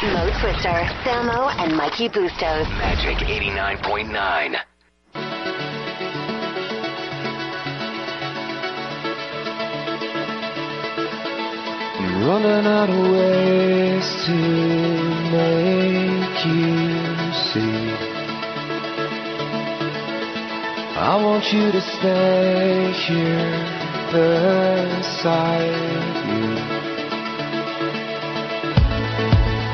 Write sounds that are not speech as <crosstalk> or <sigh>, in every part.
Mo Twister, Samo, and Mikey Bustos. Magic 89.9. I'm running out of ways to make you see. I want you to stay here beside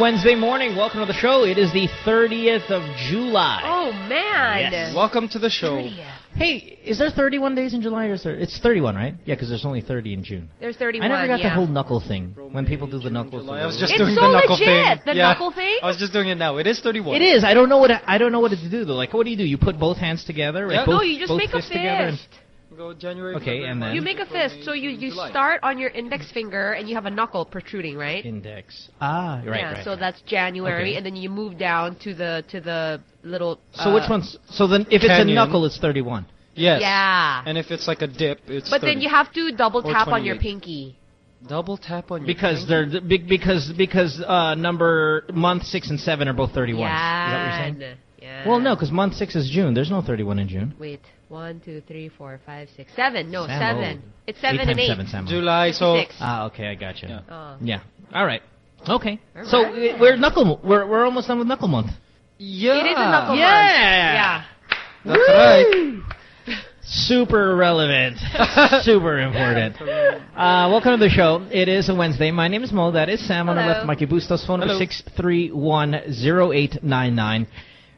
Wednesday morning. Welcome to the show. It is the 30th of July. Oh man. Yes. Welcome to the show. Hey, is there 31 days in July or is there? It's 31, right? Yeah, because there's only 30 in June. There's 31. I never got yeah. the whole knuckle thing. When people do the knuckle thing. I was just It's doing so the knuckle legit, thing. the yeah, knuckle thing. I was just doing it now. It is 31. It is. I don't know what I don't know what to do though. Like, what do you do? You put both hands together? Like Yeah. both, no, you just both make a together and- fist. Go January. Okay, February, and then- You make a fist, so you you July. start on your index finger and you have a knuckle protruding, right? Index. Ah, right, yeah, right. so that's January, Okay. and then you move down to the to the little. So uh, which one's? So then, if it's a knuckle, it's 31. Yes. Yeah. And if it's like a dip, it's. But then you have to double tap on your pinky. double tap on your Because pinky. they're be- because because uh, number month six and seven are both thirty one. Yeah. Is that what you're saying? Yeah. Well, no, because month six is June. There's no thirty one in June. Wait. One, two, three, four, five, six, seven. No, Sam, seven. oh. It's seven eight and eight. seven, Sam. July, so. 56. Ah, okay, I got you. Yeah. Oh. Yeah. All right. Okay. All so uh, we're knuckle. We're we're almost done with knuckle month. Yeah. It is a knuckle Yeah. month. That's right. Super relevant. <laughs> Super important. Uh, welcome to the show. It is a Wednesday. My name is Mo. That is Sam. On the Hello. left, Mikey Bustos. Phone number Hello. six three one zero eight nine nine.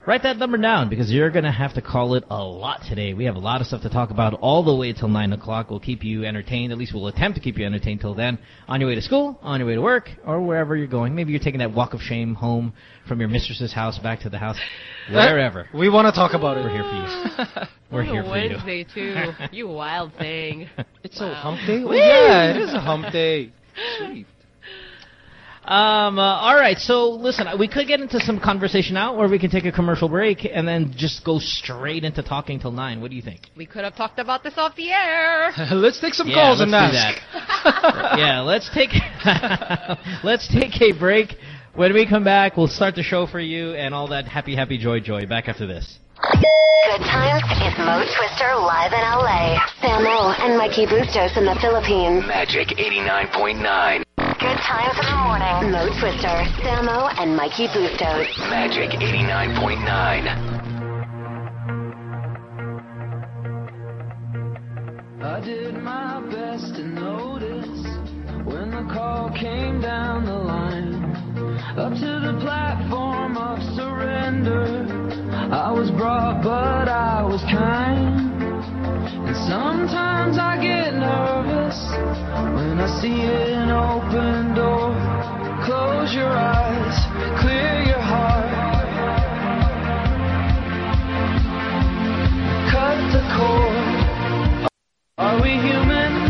Write that number down because you're going to have to call it a lot today. We have a lot of stuff to talk about all the way till 9 o'clock. We'll keep you entertained. At least we'll attempt to keep you entertained till then. On your way to school, on your way to work, or wherever you're going. Maybe you're taking that walk of shame home from your mistress's house back to the house. Uh, wherever. We want to talk about it. We're here for you. We're here for you. Wednesday too. you wild thing. <laughs> It's a hump day? Oh, yeah, it is a hump day. <laughs> Sweet. Um, uh, all right, so listen, we could get into some conversation now, or we can take a commercial break and then just go straight into talking till 9. What do you think? We could have talked about this off the air. <laughs> let's take some Yeah, calls and do ask. that. <laughs> yeah, let's take <laughs> let's take a break. When we come back, we'll start the show for you and all that happy, happy, joy, joy. Back after this. Good times is Mo Twister live in LA. Samo and Mikey Bustos in the Philippines. Magic 89.9. Good times in the morning. Mo Twister, Samo and Mikey Bustos. Magic 89.9. I did my best to notice when the call came down the line. Up to the platform of surrender. I was brought, but I was kind. And sometimes I get nervous when I see an open door. Close your eyes, clear your heart. Cut the cord. Are we human?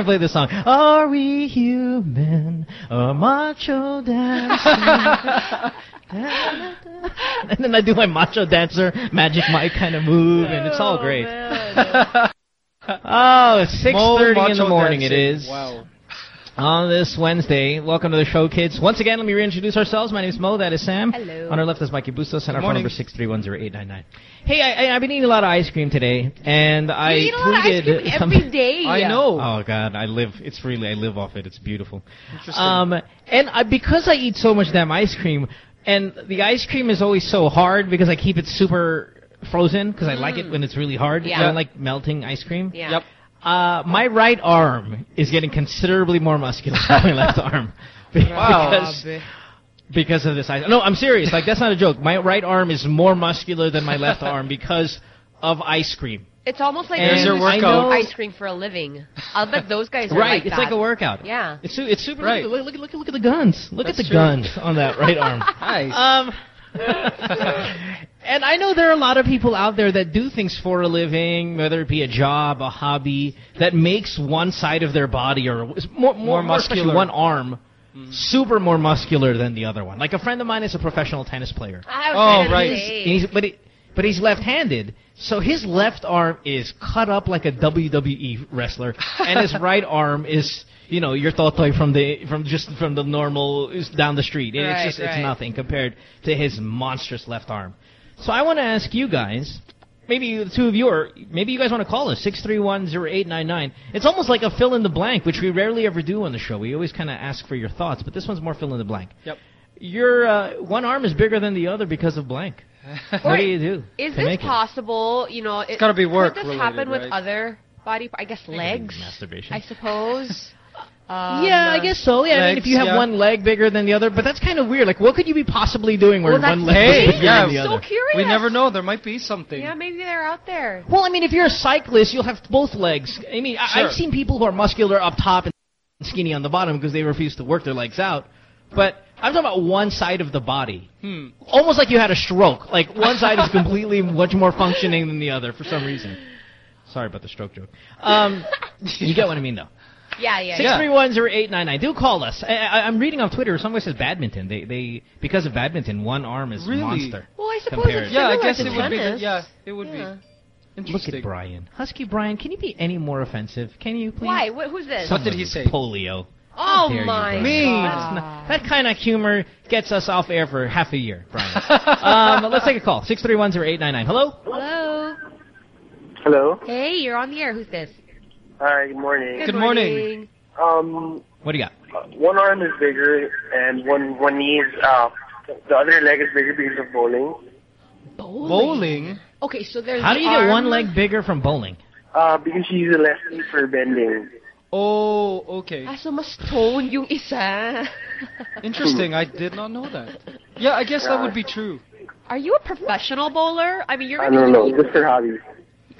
Time I play this song, are we human or macho dancer? <laughs> and then I do my macho dancer magic Mike kind of move, and it's all oh, great. man. <laughs> Oh, it's six Mo thirty in the morning. It dancing. is Wow. On this Wednesday. Welcome to the show, kids. Once again, let me reintroduce ourselves. My name is Mo. That is Sam. Hello. On our left is Mikey Bustos, and our phone morning. number six three one zero eight nine nine. Hey, I, I, I've been eating a lot of ice cream today, and I you eat a lot of ice tweeted cream every day. I know. Oh God, I live. It's really I live off it. It's beautiful. Interesting. Um, and I, because I eat so much damn ice cream, and the ice cream is always so hard because I keep it super frozen because I like it when it's really hard. Yeah. I don't like melting ice cream. Yeah. Yep. Uh, my right arm is getting considerably more muscular than my left <laughs> arm. Wow. Because, because of this ice. No, I'm serious. Like that's not a joke. My right arm is more muscular than my left arm because of ice cream. It's almost like And There's your you workout. know ice cream for a living. I'll bet those guys are Right, like it's that. like a workout. Yeah. It's su- it's super. Right. Look, look, look, look at the guns. Look That's at the true. guns on that right arm. <laughs> Nice. Um, <laughs> and I know there are a lot of people out there that do things for a living, whether it be a job, a hobby, that makes one side of their body or more, more, More muscular. one arm, hmm. super more muscular than the other one. Like a friend of mine is a professional tennis player. I was Oh, right. say. He's, but he, but he's left-handed, so his left arm is cut up like a WWE wrestler, and his <laughs> right arm is, you know, your totoy from the from just from the normal down the street. Right, it's just right. it's nothing compared to his monstrous left arm. So I want to ask you guys. Maybe the two of you, or maybe you guys want to call us six three one zero eight nine nine. It's almost like a fill in the blank, which we rarely ever do on the show. We always kind of ask for your thoughts, but this one's more fill in the blank. Yep. Your uh, one arm is bigger than the other because of blank. <laughs> What do you do? Is this make it? possible? You know, it's gotta be work Could this related, happen with right? other body? I guess legs. Masturbation. I suppose. <laughs> Um, yeah, I guess so. Yeah, I mean, if you have yeah. one leg bigger than the other, but that's kind of weird. Like, what could you be possibly doing where Well, one leg Hey, is bigger yeah, than the so other? curious. we never know. There might be something. Yeah, maybe they're out there. Well, I mean, if you're a cyclist, you'll have both legs. I mean, I, Sure. I've seen people who are muscular up top and skinny on the bottom because they refuse to work their legs out. But I'm talking about one side of the body. Hmm. Almost like you had a stroke. Like one side is completely <laughs> much more functioning than the other for some reason. Sorry about the stroke joke. Um, you get what I mean, though. Yeah, yeah. Six yeah. three one zero eight nine nine. Do call us. I, I, I'm reading on Twitter. Someone says badminton. They they because of badminton, one arm is Really? monster. Well, I suppose Compared. it's Yeah, I guess to it would be. The, yeah, it would Yeah. be. Look at Brian, Husky Brian. Can you be any more offensive? Can you please? Why? What, who's this? What did he say? Polio. Oh dare you, my Brian. Mean. That's God. not- that kind of humor gets us off air for half a year, Brian. um, let's take a call. Six three one zero eight nine nine. Hello. Hello. Hello. Hey, you're on the air. Who's this? Hi, good morning. Good morning. Um, What do you got? uh, one arm is bigger and one one knee is uh, the other leg is bigger because of bowling. Bowling. Bowling. Okay, so there's. How do the you get one leg bigger from bowling? Uh, because you use a lefty for bending. Oh, okay. Ah, so mas toned yung isa. <laughs> Interesting. I did not know that. Yeah, I guess that would be true. Are you a professional bowler? I mean, you're. I gonna don't know, just for hobby.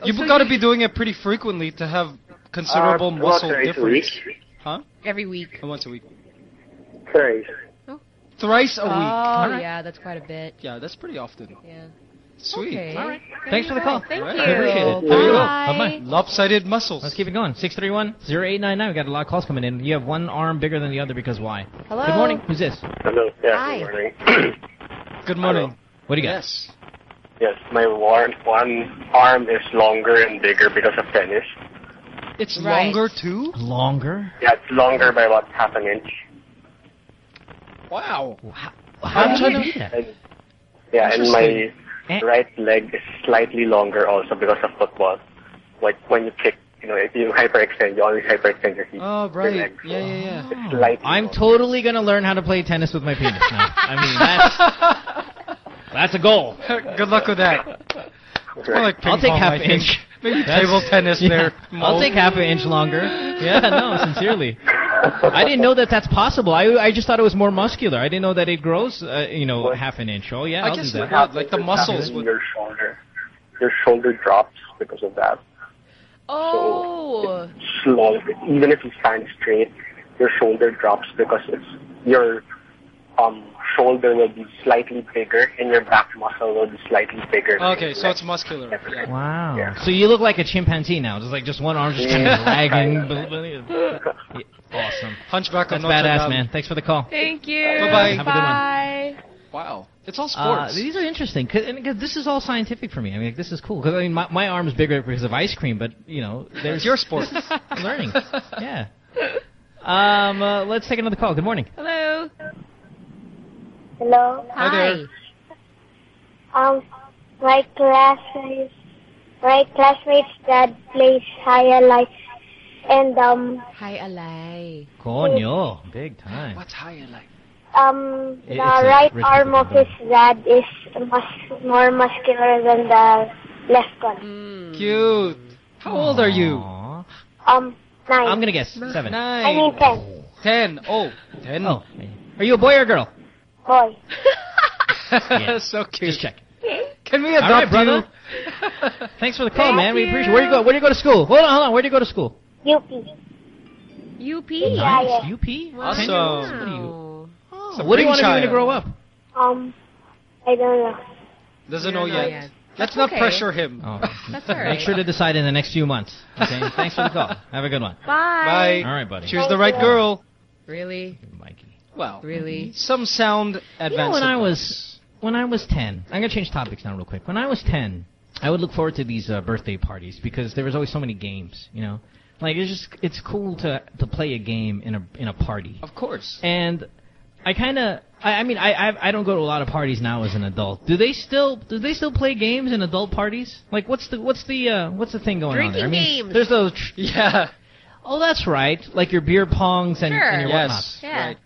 You've so got to be doing it pretty frequently to have considerable uh, muscle once or a week. difference. Huh? every week. Or Once a week. Sorry. Thrice a Oh, week. Alright. yeah, that's quite a bit. Yeah, that's pretty often. Yeah. Sweet. Okay. All right. There Thanks for the call. Thank All right. you. I appreciate it. Bye. There you go. Bye-bye. Lopsided muscles. Let's keep it going. Six three one zero eight nine nine. We got a lot of calls coming in. You have one arm bigger than the other because why? Hello. Good morning. Who's this? Hello. Yeah, Hi. <coughs> good morning. Good morning. What do you got? Yes. yes, my one, one arm is longer and bigger because of tennis. It's Right. longer too? Longer. Yeah, it's longer by about half an inch. Wow. How, how I'm do you do that? And, yeah, and my Eh. right leg is slightly longer also because of football. Like when you kick, you know, if you hyperextend, you always hyperextend your feet. Oh, your right. legs. Yeah, yeah, yeah. It's slightly I'm longer. totally gonna learn how to play tennis with my penis now. I mean, that's <laughs> that's a goal. Good luck with that. More like I'll take half an inch. <laughs> Maybe table tennis <laughs> yeah. there. I'll take half an inch longer. <laughs> Yeah, no, sincerely. I didn't know that that's possible. I I just thought it was more muscular. I didn't know that it grows, uh, you know, What? half an inch. Oh yeah, I I'll guess do it that. would. Like the muscles in would. your shoulder. Your shoulder drops because of that. Oh. Slow. Even if you stand straight, your shoulder drops because it's your um, shoulder will be slightly bigger and your back muscle will be slightly bigger. Okay, so it's muscular. Yeah. Wow. Yeah. So you look like a chimpanzee now. Just like just one arm just kind of dragging. <laughs> Awesome. Hunchback That's of Notre badass, Dame. man. Thanks for the call. Thank you. Bye-bye. Have a good one. Bye. Wow. It's all Uh, sports. these are interesting because this is all scientific for me. I mean, like, this is cool because I mean, my, my arm's bigger because of ice cream, but you know, there's it's your sport. <laughs> learning. <laughs> Yeah. Um, uh, let's take another call. Good morning. Hello. Hello. Hi there. Um, my classmates, my classmates' dad plays high life, and um, Hi, Alay. Coño, big time. What's higher like? um, It- the it's right arm of his dad is mus- more muscular than the left one. Mm. Cute. How old are you? Um, 9 I'm gonna guess seven. Nine. I mean ten. Ten. Oh, ten. Oh, are you a boy or a girl? Boy. Yeah. <laughs> so cute. Just check. Can we All right, adopt brother. you? <laughs> Thanks for the call, Thank man. We appreciate. Where do you go? Where do you go to school? Hold on, hold on. Where do you go to school? UP. UP. Yeah, Nice. yeah. UP. Awesome. Ten years? What do you? Oh, what do you want to do when you grow up? Um, I don't know. Doesn't know don't know yet. yet. Let's That's not okay. pressure him. Oh, <laughs> That's all Make sure to decide in the next few months. Okay. Thanks for the call. Have a good one. Bye. Bye. All right, buddy. Choose the right girl. Really? Mikey. Well, Really? some sound advanced. You know, when I was when I was ten, I'm gonna change topics now real quick. When I was ten, I would look forward to these uh, birthday parties because there was always so many games. You know, like it's just it's cool to to play a game in a in a party. Of course. And I kind of, I, I mean, I, I I don't go to a lot of parties now as an adult. Do they still do they still play games in adult parties? Like, what's the what's the uh, what's the thing going on there? I Drinking mean, games. there's those. Tr- <laughs> Yeah. oh, that's right. Like your beer pongs and, Sure. and your whatnot. Yes. Yeah. Right.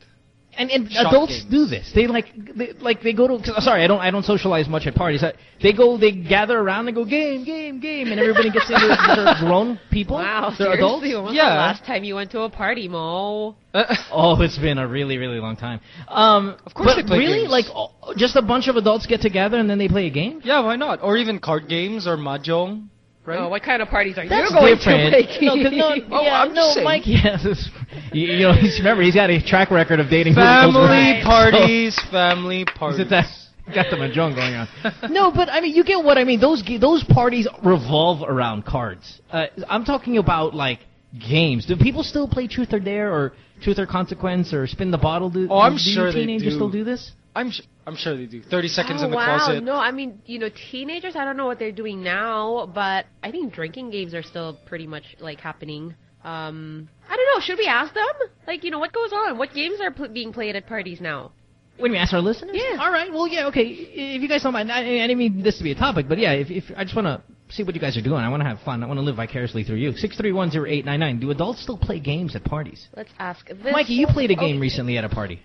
And, and adults games. do this. They like they, like they go to. 'cause, Sorry, I don't I don't socialize much at parties. I, they go they gather around and go game game game, and everybody gets into it. They're <laughs> grown people. Wow. they're adults. seriously? When Yeah. the last time you went to a party, Mo? Uh, <laughs> Oh, it's been a really, really long time. Um, Of course but they play really, games. like oh, just a bunch of adults get together and then they play a game. yeah, why not? Or even card games or mahjong, right? Oh, what kind of parties are That's you going different. to, Mikey? <laughs> No, 'cause no, <laughs> Oh, yeah, I'm no, just saying. Mike. Yeah, this, you, you know, he's remember he's got a track record of dating multiple Family <laughs> girls. parties, family parties. is it that got the mahjong going on? no, but I mean, you get what I mean. Those those parties revolve around cards. Uh, I'm talking about like games. Do people still play Truth or Dare or Truth or Consequence or Spin the Bottle? Do, Oh, I'm do sure you they teenagers do. still do this? I'm sh- I'm sure they do. Thirty seconds oh, in the wow. closet. No, I mean, you know, teenagers, I don't know what they're doing now, but I think drinking games are still pretty much, like, happening. Um, I don't know. Should we ask them? Like, you know, what goes on? What games are pl- being played at parties now? When we ask our listeners? Yeah. All right. Well, yeah. Okay. If you guys don't mind, I, I didn't mean this to be a topic, but yeah. If, if I just want to see what you guys are doing, I want to have fun. I want to live vicariously through you. Six three one zero eight nine nine. Do adults still play games at parties? Let's ask this. Mikey, you played a game Oh, recently at a party.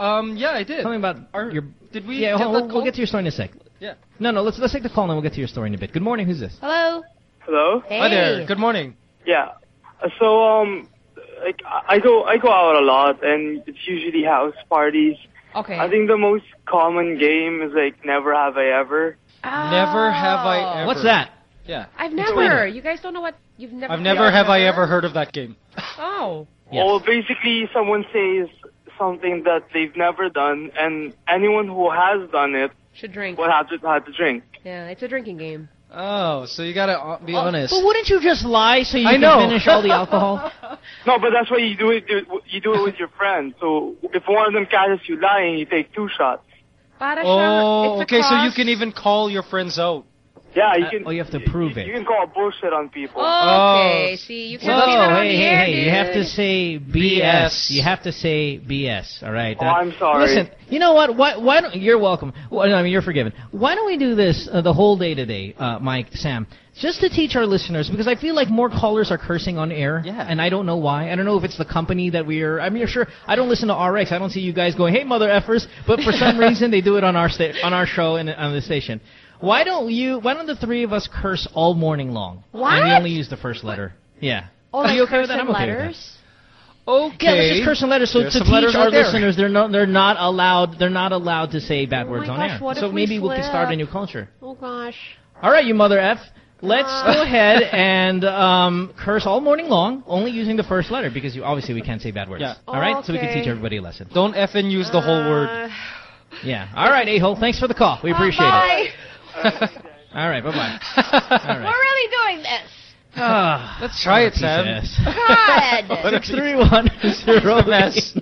Um, yeah, I did. Tell me about Are, your. Did we? Yeah, get we'll, call? we'll get to your story in a sec. Yeah. No, no. Let's let's take the call and we'll get to your story in a bit. Good morning. Who's this? Hello? Hello. Hey. Hi there. Good morning. Yeah. So um, like I I go I go out a lot, and it's usually house parties. Okay. I think the most common game is like Never Have I Ever. Never have I Oh. ever. What's that? Yeah. I've never. it. You guys don't know what you've never. I've never have I ever heard of that game. Oh. <laughs> Yes. Well, basically, someone says something that they've never done, and anyone who has done it Should drink. will have to have to drink. Yeah, it's a drinking game. Oh, so you gotta uh, be honest. But wouldn't you just lie so you I can know. finish all the alcohol? <laughs> No, but that's why you do it. You do it with your friends. So if one of them catches you lying, you take two shots. Para Oh, siyang- it's a okay. So you can even call your friends out. Yeah, you Uh, can. oh, you have to prove you, it. You can call bullshit on people. Okay, Oh. see, you can't say that on hey, the hey, air, hey! You have to say BS. BS. You have to say BS. All right. Oh, I'm sorry. Listen, you know what? Why? Why don't? You're welcome. Well, I mean, you're forgiven. Why don't we do this uh, the whole day today, uh, Mike, Sam, just to teach our listeners because I feel like more callers are cursing on air. Yeah. And I don't know why. I don't know if it's the company that we're. I mean, sure. I don't listen to RX. I don't see you guys going, "Hey, mother effers," but for some <laughs> reason they do it on our sta- on our show and on the station. Why don't you? Why don't the three of us curse all morning long? What? And we only use the first letter. Yeah. Oh, Are you okay with that? and I'm okay with that. letters? Okay. Yeah, let's just curse and letters. So There's to teach letters our out there. listeners, they're not they're not allowed they're not allowed to say bad Oh words my on gosh, air. what so if we maybe we can start a new culture. Oh gosh. All right, you mother f. Let's go ahead and um, curse all morning long, only using the first letter because you, obviously we can't say bad words. Yeah. All right, so we can teach everybody a lesson. Don't effing use the whole word. Uh, Yeah. All right, a-hole. Thanks for the call. We appreciate bye. it. <laughs> All right. Bye bye. All We're right. really doing this. Ah, Let's try it, Sam. <laughs> God. <laughs> Six three one zero mess.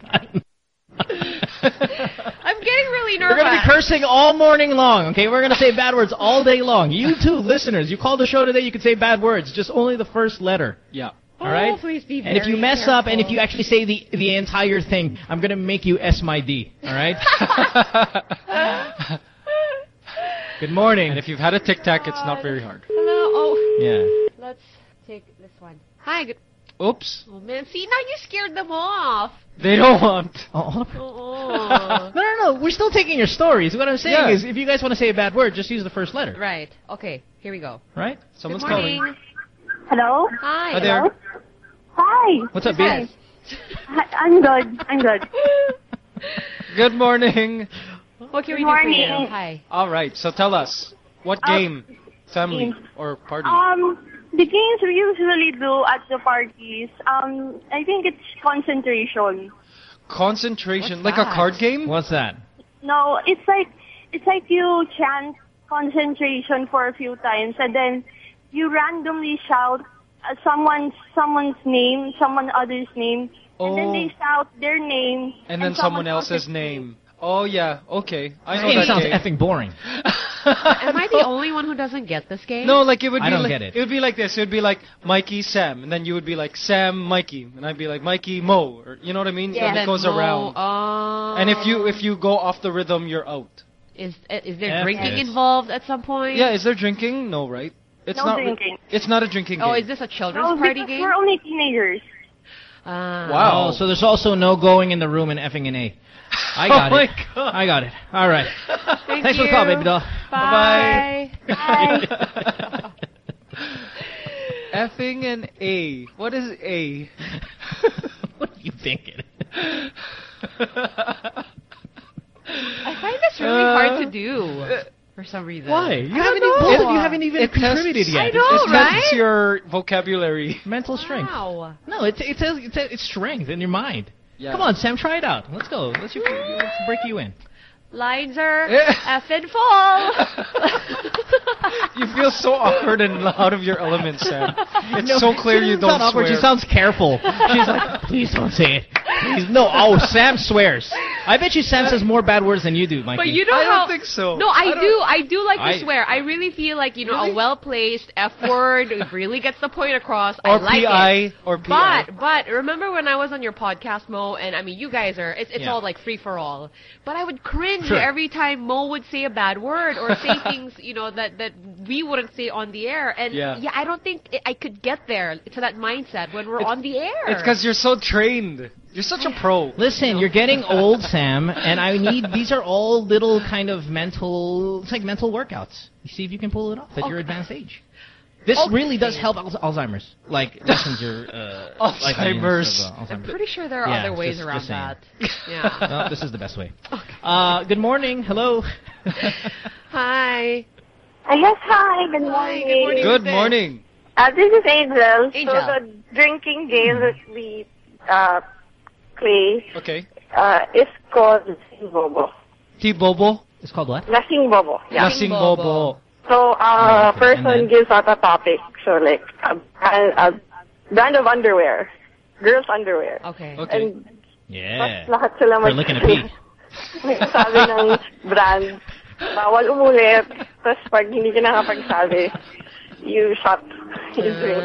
I'm getting really nervous. We're nervous. going to be cursing all morning long, okay? We're going to say bad words all day long. You too, listeners. You called the show today, you can say bad words. Just only the first letter. Yeah. All right? Oh, please be and if you very mess up and if you actually say the the entire thing, I'm going to make you S my D. All right? Good morning. And if you've had a tic tac, it's not very hard. Hello. Oh, yeah. let's take this one. Hi. Good. Oops. Oh man, see now you scared them off. They don't want. Oh. Oh. <laughs> No, no, no. We're still taking your stories. What I'm saying Yeah. is, if you guys want to say a bad word, just use the first letter. right. Okay. Here we go. Right? Someone's Good morning. calling. Hello? Hi. Hi there. Hi. What's up, Hi. Hi, I'm good. I'm good. <laughs> Good morning. What can Good we do for you? morning. Hi. All right, so tell us. What Uh, game? Family game. or party? Um, the games we usually do at the parties, um, I think it's concentration. Concentration. What's like a card game? What's that? No, it's like it's like you chant concentration for a few times and then you randomly shout uh, someone's someone's name, someone other's name, and then Oh. they shout their name And then someone else's name. Oh, yeah. Okay. I This know game that sounds game. effing boring. <laughs> Am I the only one who doesn't get this game? No, like it would Be I be don't like, get it. It would be like this. It would be like Mikey, Sam, and then you would be like Sam, Mikey, and I'd be like Mikey, Mo, or you know what I mean? Yeah. And it goes Mo- around. Oh. And if you if you go off the rhythm, you're out. is is there F drinking this. involved at some point? Yeah, is there drinking? No, right? It's No not. drinking. It's not a drinking Oh, game. Oh, is this a children's No, party game? we're only teenagers. Ah. Wow. Oh, so there's also no going in the room and effing an A. I got Oh it. God. I got it. All right. Thank Thanks for the call, you. baby doll. Bye. Bye. <laughs> Effing an A. What is A? <laughs> what are you thinking? I find this really Uh, hard to do for some reason. Why? You I haven't don't even, both of you haven't even It tests- contributed yet. I It's know, just it right? tests your vocabulary. mental strength. Wow. No, it's it's it's, it's strength in your mind. Yeah. Come on, Sam, try it out. Let's go. Let's, you, let's break you in. Lines are Yeah. effing full. You feel so awkward and out of your element, Sam. It's No, so clear you don't sound awkward. swear. She sounds careful. She's like, please don't say it. Please, no. Oh, Sam swears. I bet you Sam says more bad words than you do, Mikey. But you know I don't how? think so. No, I, I don't- I do like to I- swear. I really feel like you know Really? a well-placed F <laughs> word really gets the point across. or I like PI it. or PI. But but remember when I was on your podcast, Mo, and I mean you guys are it's it's Yeah. all like free for all. But I would cringe Sure. every time Mo would say a bad word or say <laughs> things you know that that we wouldn't say on the air. And Yeah. I don't think I- I could get there to that mindset when we're It's- on the air. It's because you're so trained. You're such a pro. <laughs> Listen, you're getting old, Sam, and I need. These are all little kind of mental. It's like mental workouts. You see if you can pull it off at your Okay. advanced age. This Okay. really does help Al- Alzheimer's. Like <laughs> lessens your uh, life Alzheimer's. of, uh, I'm pretty sure there are Yeah, other ways just- around just that. <laughs> Yeah. No, this is the best way. Uh, good morning. Hello. <laughs> Hi. Uh, yes, hi. Good morning. Hi, good morning. Good Who's morning. Uh, this is Angel. Angel. So the drinking game that we uh, play Okay. uh, is called Lasing Bobo. T-Bobo. It's called what? Lasing Bobo. Yeah. Lasing Bobo. Bobo. So uh, Okay, person gives out a topic. So like a, brand- a brand of underwear, girls' underwear. Okay. Okay. And Yeah. mas lahat sila For mag- licking a pee. <laughs> Nagsasabi ng brand. Bawal umulit. Tapos pag hindi ka nakapagsabi, you shot. You drink.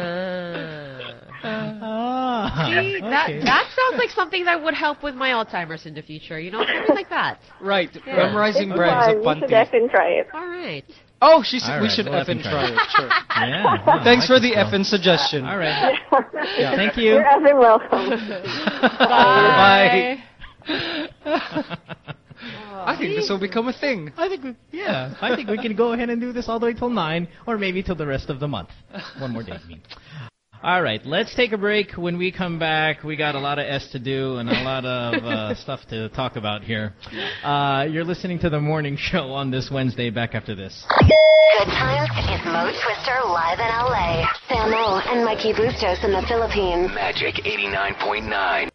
Ah, See, that okay. that sounds like something that would help with my Alzheimer's in the future. You know, something like that. Right. Yeah. Memorizing It's brands fun. of You should panty. effing try it. All right. Oh, she said All we should we'll effing effing try try it. Sure. <laughs> Yeah. no, Thanks I for the this, effing suggestion. All right. Yeah. Thank you. You're effing welcome. <laughs> Bye. Bye. <laughs> I think this will become a thing. I think we, yeah, I think we can go ahead and do this all the way till nine, or maybe till the rest of the month. One more day, I mean. All right, let's take a break. When we come back, we got a lot of S to do and a lot of uh, <laughs> stuff to talk about here. Uh, you're listening to the morning show on this Wednesday. Back after this. Good times is Mo Twister live in LA. Samo and Mikey Bustos in the Philippines. Magic 89.9.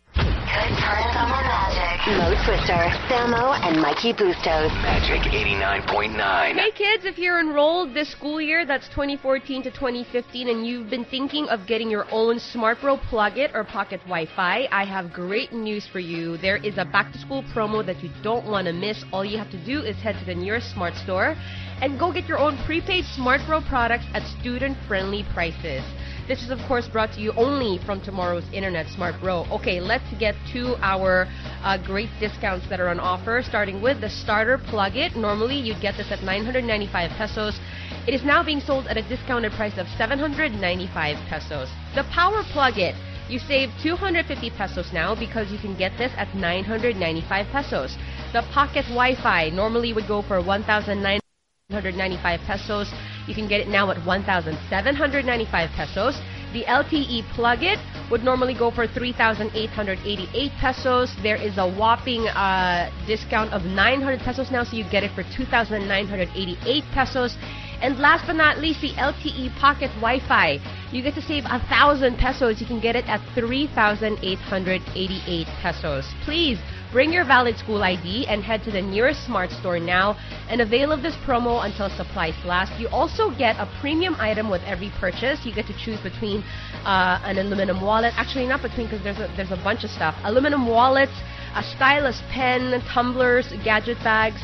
Good times on the Magic. Mo Twister, Samo, and Mikey Bustos. Magic 89.9. Hey kids, if you're enrolled this school year, that's 2014 to 2015, and you've been thinking of getting your own Smart Bro Plug-It or Pocket Wi-Fi, I have great news for you. There is a back-to-school promo that you don't want to miss. All you have to do is head to the nearest smart store and go get your own prepaid Smart Bro products at student-friendly prices. This is, of course, brought to you only from tomorrow's Internet Smart Bro. Okay, let's get to our uh, great discounts that are on offer, starting with the starter plug it. Normally, you'd get this at 995 pesos. It is now being sold at a discounted price of 795 pesos. The power plug it. You save 250 pesos now because you can get this at 995 pesos. The pocket Wi-Fi normally would go for 1,995 pesos. You can get it now at 1,795 pesos. The LTE plug it would normally go for 3,888 pesos. There is a whopping uh, discount of 900 pesos now, so you get it for 2,988 pesos. And last but not least, the LTE Pocket Wi-Fi. You get to save a thousand pesos. You can get it at 3,888 pesos. Please bring your valid school ID and head to the nearest smart store now and avail of this promo until supplies last. You also get a premium item with every purchase. You get to choose between uh, an aluminum wallet. Actually, not between because there's a, there's a bunch of stuff. Aluminum wallets, a stylus pen, tumblers, gadget bags.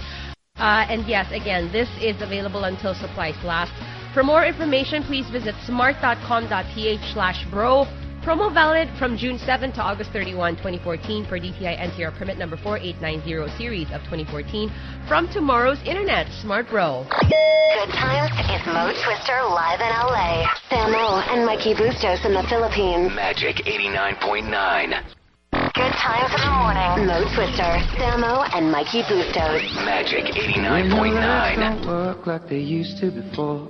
Uh, and yes, again, this is available until supplies last. For more information, please visit smart.com.ph slash bro. Promo valid from June 7 to August 31, 2014 for DTI NTR permit number 4890 series of 2014 from tomorrow's Internet Smart Bro. Good times is Mo Twister live in LA. Samo and Mikey Bustos in the Philippines. Magic 89.9. Good times in the morning. Mo Twister, Samo, and Mikey Bustos. Magic We know legs 89.9. don't work like they used to before.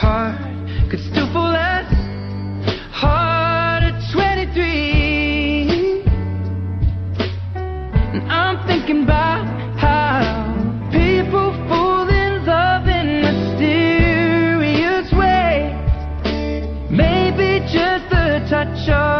heart could still fall as hard at 23. And I'm thinking about how people fall in love in mysterious ways. Maybe just the touch of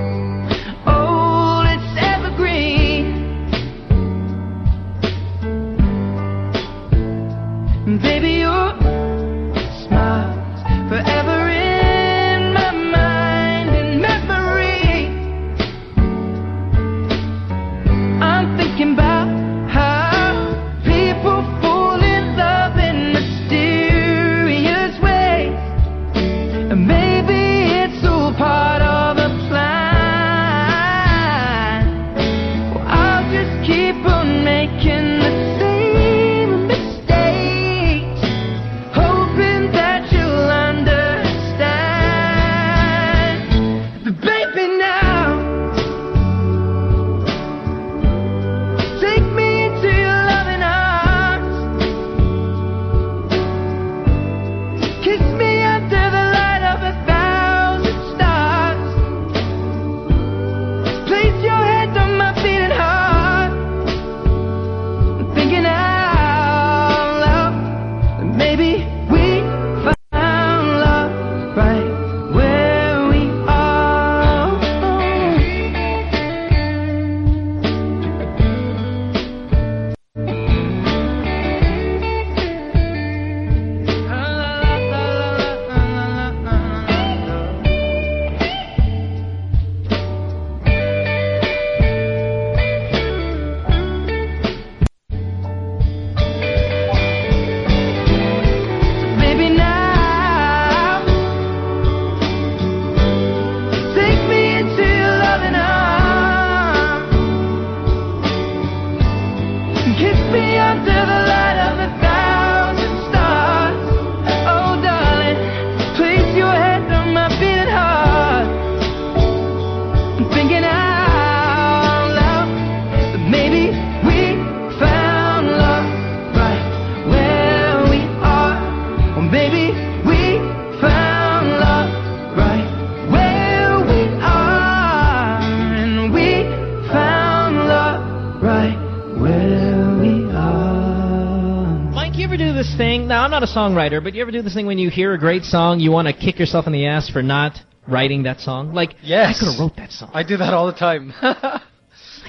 songwriter, but you ever do this thing when you hear a great song, you want to kick yourself in the ass for not writing that song? Like, Yes. I could have wrote that song. I do that all the time. <laughs>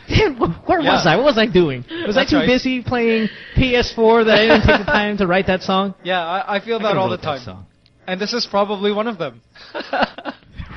Damn, wh- where was I? What was I doing? Was I too right. busy playing PS4 that I didn't take the time to write that song? <laughs> yeah, I, I feel I that all the time. And this is probably one of them. <laughs>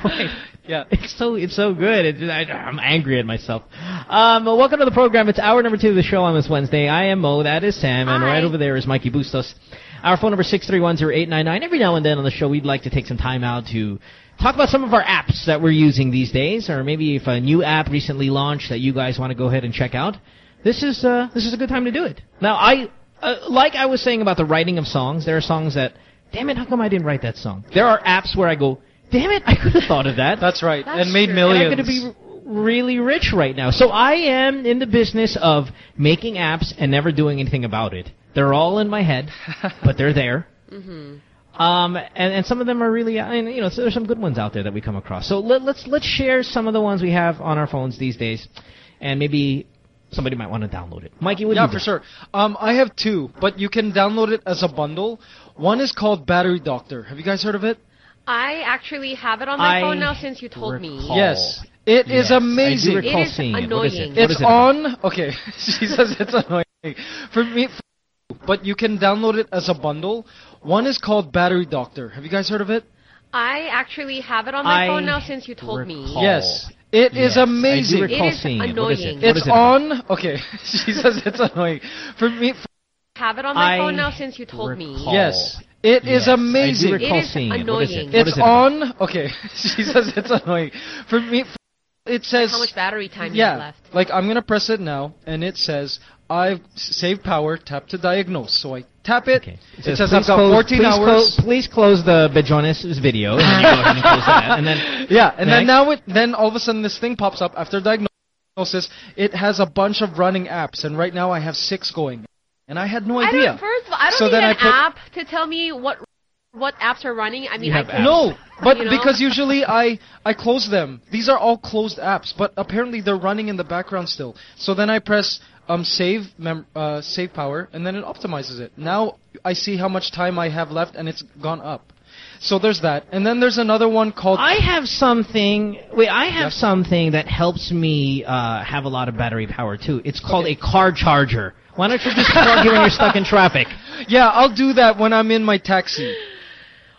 Right. Yeah. It's so it's so good. It, I, I'm angry at myself. Um, welcome to the program. It's hour number two of the show on this Wednesday. I am Mo. That is Sam, and Hi. right over there is Mikey Bustos. Our phone number six three one zero eight nine nine. Every now and then on the show, we'd like to take some time out to talk about some of our apps that we're using these days, or maybe if a new app recently launched that you guys want to go ahead and check out. This is uh, this is a good time to do it. Now, I uh, like I was saying about the writing of songs. There are songs that, damn it, how come I didn't write that song? There are apps where I go, damn it, I could have thought of that. That's right. That's and made true. millions. And I'm going to be really rich right now. So I am in the business of making apps and never doing anything about it. They're all in my head, but they're there. <laughs> Um, and, and some of them are really, I mean, you know, so there's some good ones out there that we come across. So let, let's let's share some of the ones we have on our phones these days, and maybe somebody might want to download it. Mikey, what yeah, you for got? sure. Um, I have two, but you can download it as a bundle. One is called Battery Doctor. Have you guys heard of it? I actually have it on my I phone now since you told me. recall- Yes. It is Yes, I do amazing. recall It is seeing it. What is it? annoying. What It's is it about? on. Okay, <laughs> she says it's annoying for me, but you can download it as a bundle. One is called Battery Doctor. Have you guys heard of it? I actually have it on my I phone now since you told me. recall- Yes. It is Yes, I do amazing. recall It is seeing it. What is it? annoying. What It's is it on. Okay, <laughs> she says it's annoying for me. Have it on my I phone now since you told me. recall- Yes, it is Yes, I do amazing. recall It is seeing it. What is it? annoying. What It's is it on. Okay, <laughs> she says it's annoying for me. It says How much battery time you have yeah, left? like I'm gonna press it now, and it says I've saved power. Tap to diagnose. So I tap it. Okay. It says, says please I've got close- 14 please hours. Close, please close the Bejones video, and then you go ahead and close that. And then, <laughs> yeah, and then now it then all of a sudden this thing pops up after diagnosis. It has a bunch of running apps, and right now I have six going, and I had no I idea. don't, first of all, I don't So need an I put- app to tell me what what apps are running. I mean, You I have can, apps. No, but You know? because usually I I close them. These are all closed apps, but apparently they're running in the background still. So then I press um save mem uh, save power, and then it optimizes it. Now I see how much time I have left, and it's gone up. So there's that, and then there's another one called. I have something. Wait, I have Yes. something that helps me uh, have a lot of battery power too. It's called a car charger. Why don't you just plug it when you're stuck in traffic? <laughs> yeah, I'll do that when I'm in my taxi.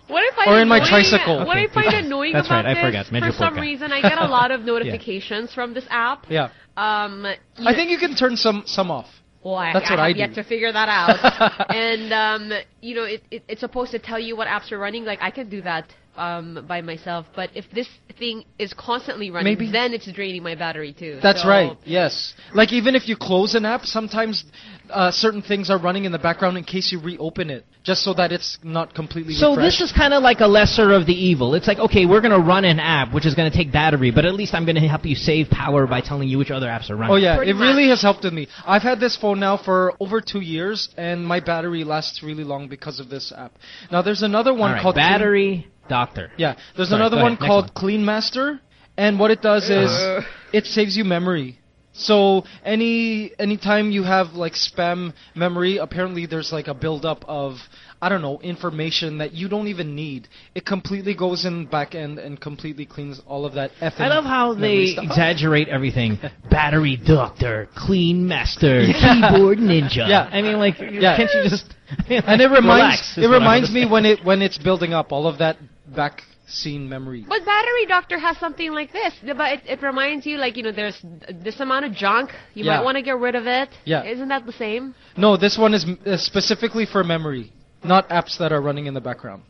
What if I Or in my tricycle. What I Okay. find annoying <laughs> That's about right, I this? forgot. Medyo For some reason, I get a lot of <laughs> notifications from this app. Yeah, Um, I think you can turn some some off. Well, I, That's I what have I yet do. to figure that out. <laughs> and um, you know, it, it, it's supposed to tell you what apps are running. Like I can do that um, by myself. But if this thing is constantly running, Maybe. then it's draining my battery too. That's So- right. Yes. Like even if you close an app, sometimes uh, certain things are running in the background in case you reopen it, just so that it's not completely. So refreshed. this is kind of like a lesser of the evil. It's like, okay, we're going to run an app, which is going to take battery, but at least I'm going to help you save power by telling you which other apps are running. Oh yeah, Pretty it really has helped with me. I've had this phone now for over two years, and my battery lasts really long because of this app. Now there's another one All right, called Clean- battery doctor. yeah, there's Sorry, another one ahead, called one. Clean Master, and what it does is <laughs> uh. it saves you memory. So any anytime you have like spam memory, apparently there's like a buildup of I don't know information that you don't even need. It completely goes in back end and completely cleans all of that. I love how they stuff. exaggerate everything. <laughs> Battery doctor, clean master, keyboard ninja. Yeah. I mean, like, Yeah. can't you just? <laughs> and it reminds relax, it reminds me when it when it's building up all of that back scene memory. But Battery Doctor has something like this. But it, it reminds you, like, you know, there's this amount of junk. You Yeah. might want to get rid of it. Yeah. Isn't that the same? No, this one is uh, specifically for memory, not apps that are running in the background.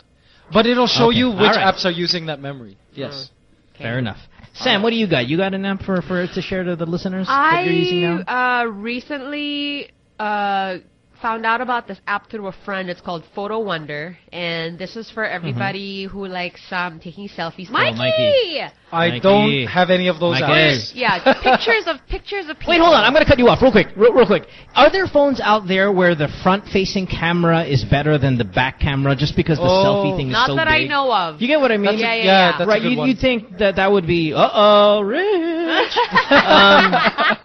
But it'll show Okay, you which all right. apps are using that memory. Yes. Fair enough. Sam, what do you got? You got an app for, for to share to the listeners that you're using now? uh, recently uh, found out about this app through a friend. It's called Photo Wonder, and this is for everybody who likes um, taking selfies. Mikey! Mikey. I Mikey. don't have any of those Mikey. apps. Yeah, pictures of pictures of people. Wait, hold on. I'm going to cut you off real quick. Real, real quick. Are there phones out there where the front-facing camera is better than the back camera just because the Oh. selfie thing is Not that I know of. You get what I mean? That's a- Yeah, yeah, yeah, yeah. that's a right, good you, one. you think that that would be, uh-oh, rich. <laughs> um,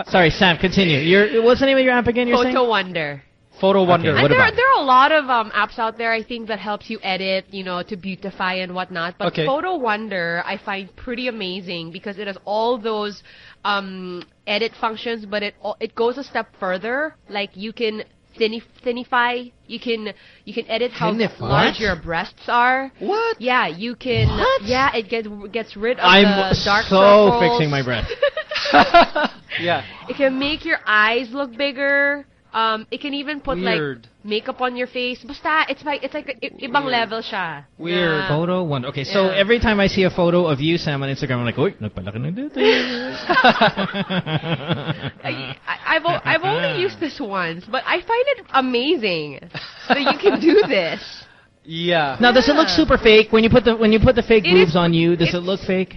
sorry, Sam, continue. Your, what's the name of your app again you're Photo saying? Wonder. Photo Wonder. Okay, And what there, about it? there are a lot of um, apps out there, I think, that helps you edit, you know, to beautify and whatnot. But Okay. Photo Wonder, I find pretty amazing because it has all those um, edit functions, but it it goes a step further. Like you can thinif- thinify, you can you can edit how Thinify? large your breasts are. What? Yeah, you can. What? Yeah, it gets gets rid of I'm the dark so circles. fixing my breath. <laughs> <laughs> yeah. It can make your eyes look bigger. Um, it can even put Weird. like makeup on your face. Basta, it's like it's like i- ibang level siya. Weird. Na- Photo one. Okay, so Yeah. every time I see a photo of you, Sam, on Instagram, I'm like, uy, nagpalaki ng dito. <laughs> I, I- I've o- I've only used this once, but I find it amazing that you can do <laughs> this. Yeah. Now, does it look super fake when you put the when you put the fake It boobs is- on you? Does it look fake?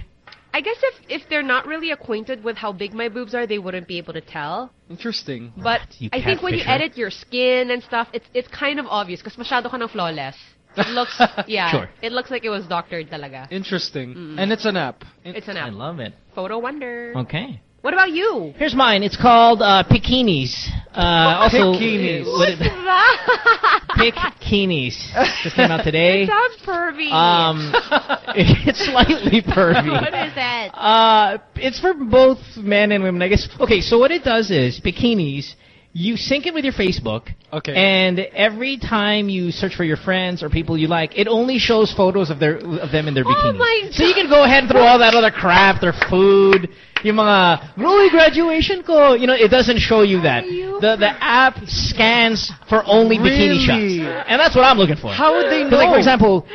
I guess if if they're not really acquainted with how big my boobs are, they wouldn't be able to tell. Interesting. But You I think when you catfisher. edit your skin and stuff, it's it's kind of obvious because masyado ka ng flawless. It looks <laughs> yeah, Sure. it looks like it was doctored talaga. Interesting. And it's an app. It's an app. I love it. Photo Wonder. Okay. What about you? Here's mine. It's called uh, Bikinis. Uh, also, Bikinis. uh, what it- Bikinis. <laughs> Just came out today. It sounds pervy. Um, <laughs> it's slightly pervy. what is that? Uh, it's for both men and women, I guess. Okay, so what it does is bikinis. You sync it with your Facebook. Okay. And every time you search for your friends or people you like, it only shows photos of their of them in their bikinis. Oh bikinis. my so you can go ahead and throw all that other crap, their food, yung mga, "Uy, graduation ko. You know, it doesn't show you that. The the app scans for only bikini shots. And that's what I'm looking for. How would they know? Like, for example,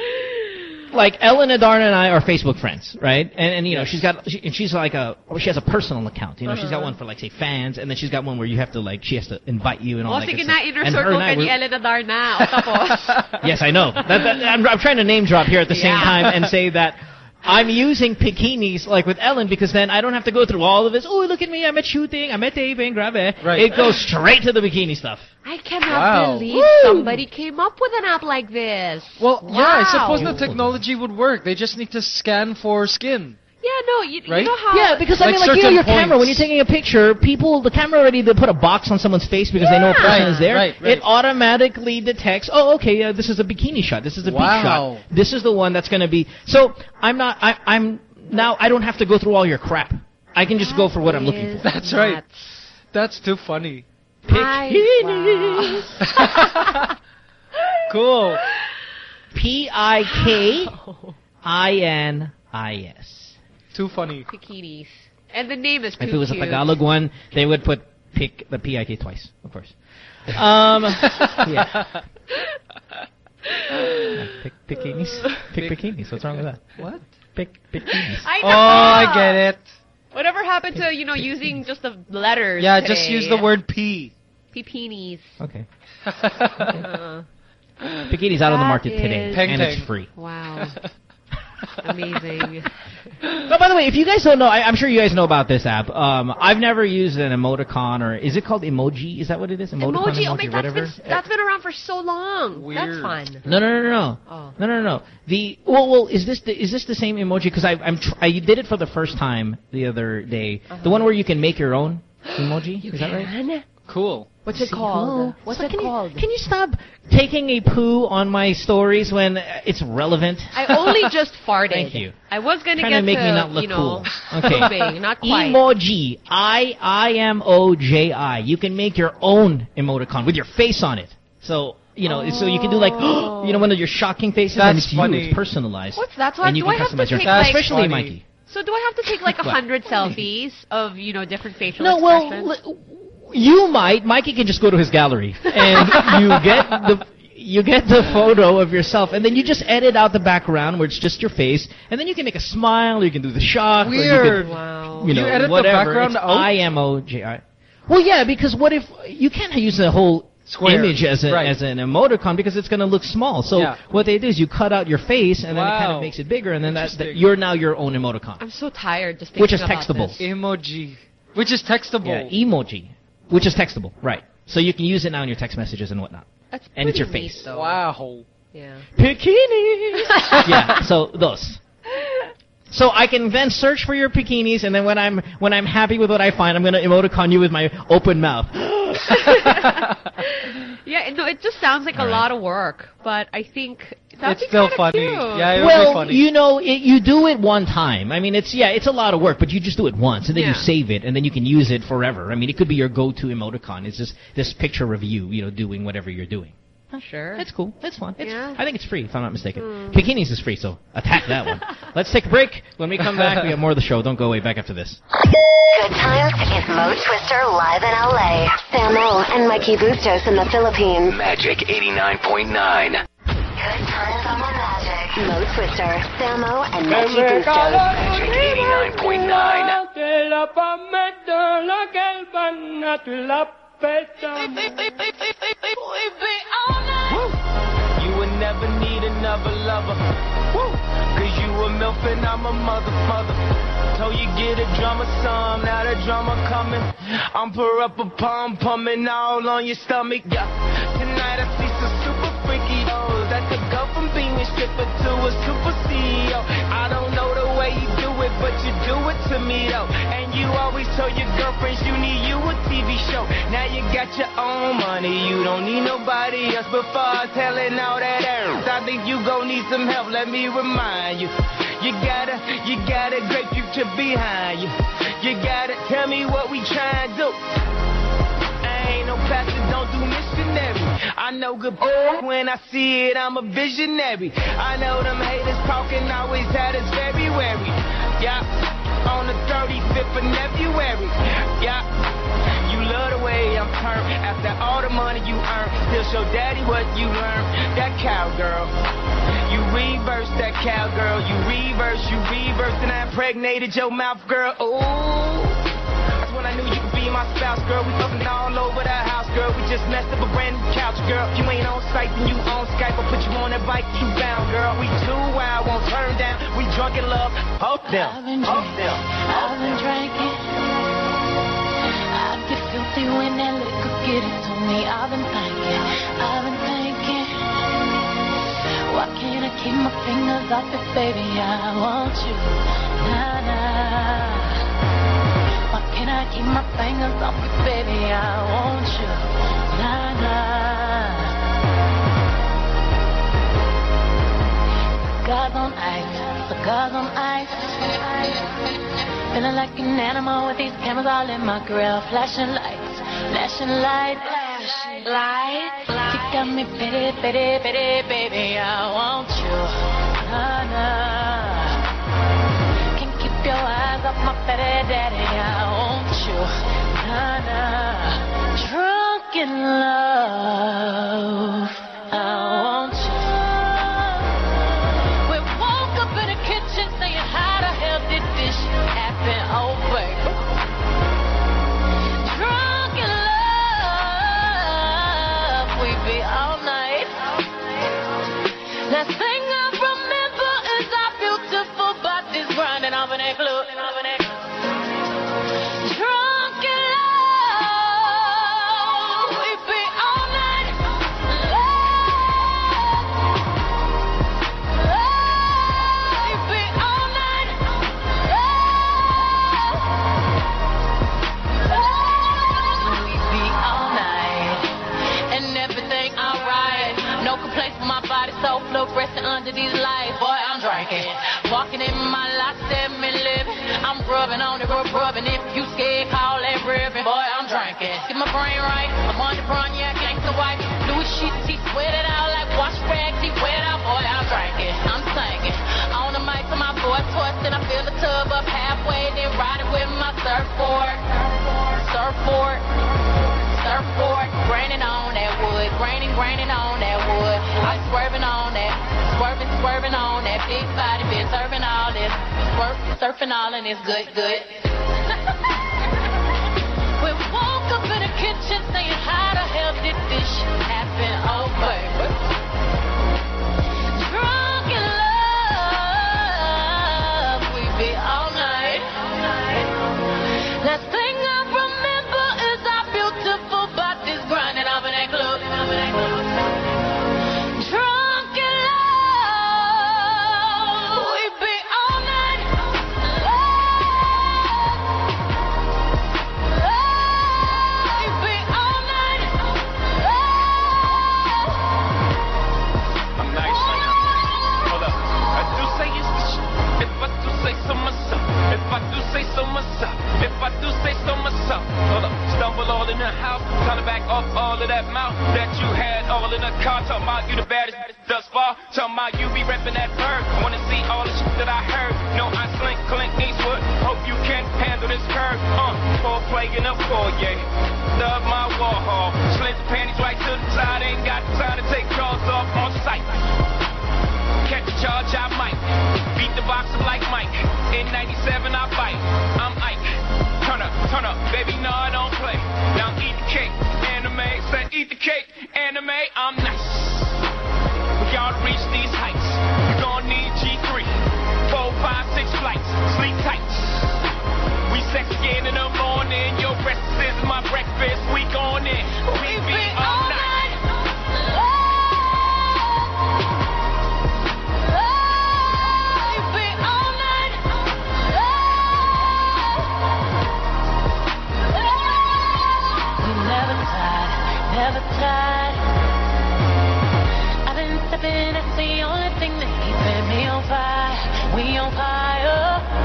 like Ellen Adarna and I are Facebook friends, right? And, and you know, she's got, she, and she's like a, she has a personal account. You know, she's got uh-huh. one for like say fans, and then she's got one where you have to like, she has to invite you and all Oh, that. sige na, stuff. inner And circle ka ni Ellen Adarna. <laughs> Yes, I know. That, that, I'm, I'm trying to name drop here at the same time and say that I'm using bikinis like with Ellen because then I don't have to go through all of this. Oh, look at me! I'm at shooting. I'm at taping. Grab it. Right. It goes straight to the bikini stuff. I cannot Wow. believe Woo! somebody came up with an app like this. Well, yeah, I suppose the technology would work. They just need to scan for skin. Yeah, no, you, Right? you know how... Yeah, because I Like mean, like you know, certain your camera when you're taking a picture, people, the camera already they put a box on someone's face because they know a person Right, is there. right, right. It automatically detects. Oh, okay, uh, this is a bikini shot. This is a beach shot. This is the one that's going to be. So I'm not. I, I'm now. I don't have to go through all your crap. I can just go for what I'm looking for. That's right. That's too funny. I- wow. <laughs> Cool. P I K I N I S. Too funny. Bikinis. And the name is too If it was a. Tagalog one, they would put pick the P I K twice, of course. <laughs> Um, <laughs> yeah. <laughs> Pick bikinis. Pick bikinis. What's wrong with that? What? Pick bikinis. I Oh. I get it. Whatever happened to, you know, using just the letters Yeah, today? just use the word P. Bikinis. Okay. Uh, Bikini's out on the market today, is- Peng and it's free. wow. Amazing. Oh, by the way, if you guys don't know, I, I'm sure you guys know about this app. Um, I've never used an emoticon, or is it called emoji? Is that what it is? Emoticon, Emoji, oh my, emoji, that's whatever. been, that's been around for so long. That's Weird. fun. No, no, no, no, Oh. no, no, no. The well, well, is this the, is this the same emoji? Because I I'm tr- I did it for the first time the other day. The one where you can make your own emoji. You is that right? Can? Cool. What's it See, called? hello? What's So it can called? You, can you stop taking a poo on my stories when it's relevant? I only <laughs> just farted. Thank you. I was gonna Trying get to make me not look you know, cool. Okay. <laughs> pooping, not quite. Emoji. I I M O J I. You can make your own emoticon with your face on it. So you know, so you can do like, <gasps> you know, one of your shocking faces, and That's it's funny. you. It's personalized. What's that? So and you do can I have to customize your take, That's like- especially funny. Mikey. So do I have to take like a <laughs> hundred selfies of you know different facial No, well, expressions? l- you might. Mikey can just go to his gallery, and you get the you get the photo of yourself, and then you just edit out the background where it's just your face, and then you can make a smile, or you can do the shock, or you can, wow. you know, You edit the whatever. background it's out? I M O J I. Well, yeah, because what if you can't use the whole Square. image as a, Right. as an emoticon because it's going to look small. So Yeah. what they do is you cut out your face and then it kind of makes it bigger, and then that, that you're now your own emoticon. I'm so tired just thinking Which is textable. this. Emoji. Which is textable. Yeah, emoji, which is textable, right? So you can use it now in your text messages and whatnot. That's And it's your pretty neat, face. though. Wow. Yeah. Bikinis. <laughs> yeah. So those. So I can then search for your bikinis, and then when I'm when I'm happy with what I find, I'm gonna emoticon you with my open mouth. <laughs> <laughs> Yeah, no, it just sounds like a All right. lot of work, but I think that'd It's be still funny. Cute. Yeah, it would be well, funny. you know, it, you do it one time. I mean, it's yeah, it's a lot of work, but you just do it once, and then you save it, and then you can use it forever. I mean, it could be your go-to emoticon. It's just this picture of you, you know, doing whatever you're doing. Sure. It's cool. It's fun. It's, Yeah. I think it's free, if I'm not mistaken. Hmm. Bikinis is free, so attack that one. <laughs> Let's take a break. When we come back, we have more of the show. Don't go away. Back after this. Good times is Mo Twister live in LA. Samo and Mikey Bustos in the Philippines. Magic 89.9. Mo Twister, Samo and Mikey Bustos. Magic 89.9. You would never need another lover. Woo. Cause you a MILF and I'm a mother, mother. Told you get a drummer some, now the drummer coming. I'm per up a pom pumping all on your stomach, yeah. Tonight I see stripper to a super CEO. I don't know the way you do it, but you do it to me though. And you always tell your girlfriends you need you a TV show. Now you got your own money, you don't need nobody else. Before telling all that ass, I think you gon' need some help. Let me remind you. You gotta, you got a great future behind you. You gotta tell me what we tryin' to do. I ain't no pastor, don't do missionary. I know good when I see it, I'm a visionary. I know them haters talking always had us very wary. Yeah, on the 35th of February. Yeah, you love the way I'm turned. After all the money you earn, still show daddy what you learned. That cowgirl. You reverse that cowgirl. You reverse, you reverse, and I impregnated your mouth, girl. Ooh. That's when I knew you be my spouse, girl. We fucking all over the house, girl. We just messed up a brand new couch, girl. If you ain't on site, then you on Skype. I'll put you on that bike, you bound, girl. We too wild, won't turn down. We drunk in love. Hope them. I've been Hope drinking. them. I've been drinking. I get filthy when that liquor get into me. I've been thinking. I've been thinking. Why can't I keep my fingers off it, baby? I want you. Nah, nah. Can't I keep my fingers off it, baby? I want you. Nah, nah. Cigars on ice, cigars on ice. Feeling like an animal with these cameras all in my grill. Flashing lights, flashing lights, flashing lights. You got me pity, pity, pity, baby. I want you. Nah, nah. Can't keep your eyes off my petty daddy. I Nah, nah. Drunk in love. Under these lights. Boy, I'm drinking. Walking in my lot, seven living. I'm rubbing on the rub, rubbing. If you scared, call that ribbon. Boy, I'm drinking. Get my brain right. I'm on the cognac, gangsta white. Louis sheets, he sweat it out like wash rags. He wet out. Boy, I'm drinking. I'm singing. On the mic to my voice twisting. I fill the tub up halfway, then riding with my surfboard. Surfboard. Surfboard, graining on that wood, graining, graining on that wood. I'm swerving on that, swerving, on that big body, been serving all this, swerving, surfing all and it's good, good. <laughs> we woke up in the kitchen saying, how the hell did this happen? Oh, Do say so myself. Hold up. Stumble all in the house. Trying to back off all of that mouth that you had all in the car. Talking about you the baddest thus far. Talking about you be repping that bird. Wanna see all the shit that I heard. No, I slink Clint Eastwood. Hope you can handle this curve. Uh, foreplay in the foyer. Love my Warhol. Slings the panties right to the side. Ain't got time to take drawers off on sight. Catch a charge, I might. Beat the boxer like Mike. In 97, I bite. I'm Ike. Turn up, baby, no, I don't play. Now eat the cake, anime. Say eat the cake, anime. I'm nice. We gotta reach these heights. You gon' need G3. Four, five, six flights. Sleep tight. We sex again in the morning. Your breakfast is my breakfast. We going in. We be all night. I've been stepping, that's the only thing that keeping me on fire. We on fire.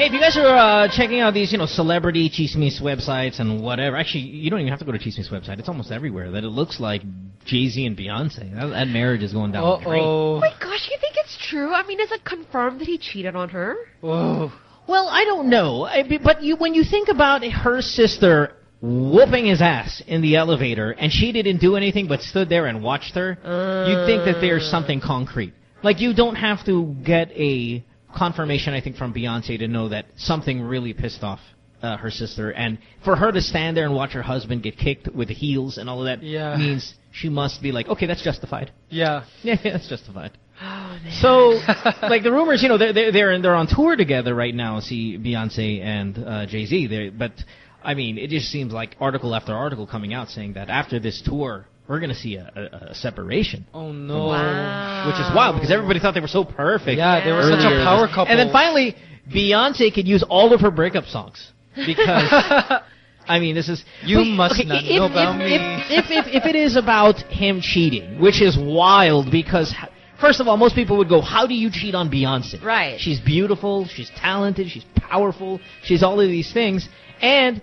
Hey, if you guys are uh, checking out these, you know, celebrity chismis websites and whatever, actually, you don't even have to go to chismis website. It's almost everywhere that it looks like Jay Z and Beyonce. That, that marriage is going down great. Oh my gosh, you think it's true? I mean, is it confirmed that he cheated on her? Whoa. Well, I don't know, I, but you when you think about her sister whooping his ass in the elevator, and she didn't do anything but stood there and watched her, you'd think that there's something concrete. Like you don't have to get a confirmation, I think, from Beyonce to know that something really pissed off uh, her sister, and for her to stand there and watch her husband get kicked with the heels and all of that Yeah. means she must be like, okay, that's justified. Yeah. <laughs> Yeah, yeah, that's justified. So, <laughs> like the rumors, you know, they're they're they're, they're on tour together right now. See Beyonce and uh, Jay Z. But I mean, it just seems like article after article coming out saying that after this tour, we're gonna see a, a, a separation. Oh no. Which is wild because everybody thought they were so perfect. Yeah, they were such a power couple. And then finally, Beyonce could use all of her breakup songs because. <laughs> I mean, this is You Wait, must okay, not if, know if, about if, me. If, if, if it is about him cheating, which is wild because first of all, most people would go, "How do you cheat on Beyonce?" Right. She's beautiful, she's talented, she's powerful, she's all of these things, and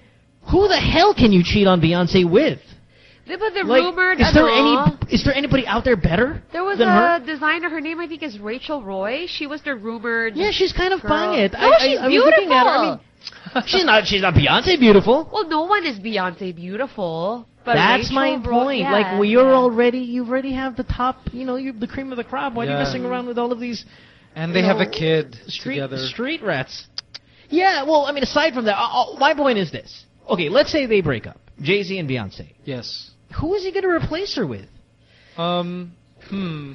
who the hell can you cheat on Beyonce with? But the Like, rumored is there any is there anybody out there better There was than a her? designer. Her name I think is Rachel Roy. She was the rumored. Yeah, she's kind of girl. buying it. No, I, I- she's I was beautiful. looking at her. I mean, <laughs> she's not she's not Beyonce beautiful. well, no one is Beyonce beautiful. But That's Rachel my Roy- point. yeah, like, well, you're yeah. already, you already have the top, you know, you're the cream of the crop. Why are you messing around with all of these And they you have a kid street together. street rats? Yeah, well, I mean, aside from that, uh, uh, my point is this. Okay, let's say they break up, Jay Z and Beyonce. Yes. Who is he going to replace her with? Um. Hmm.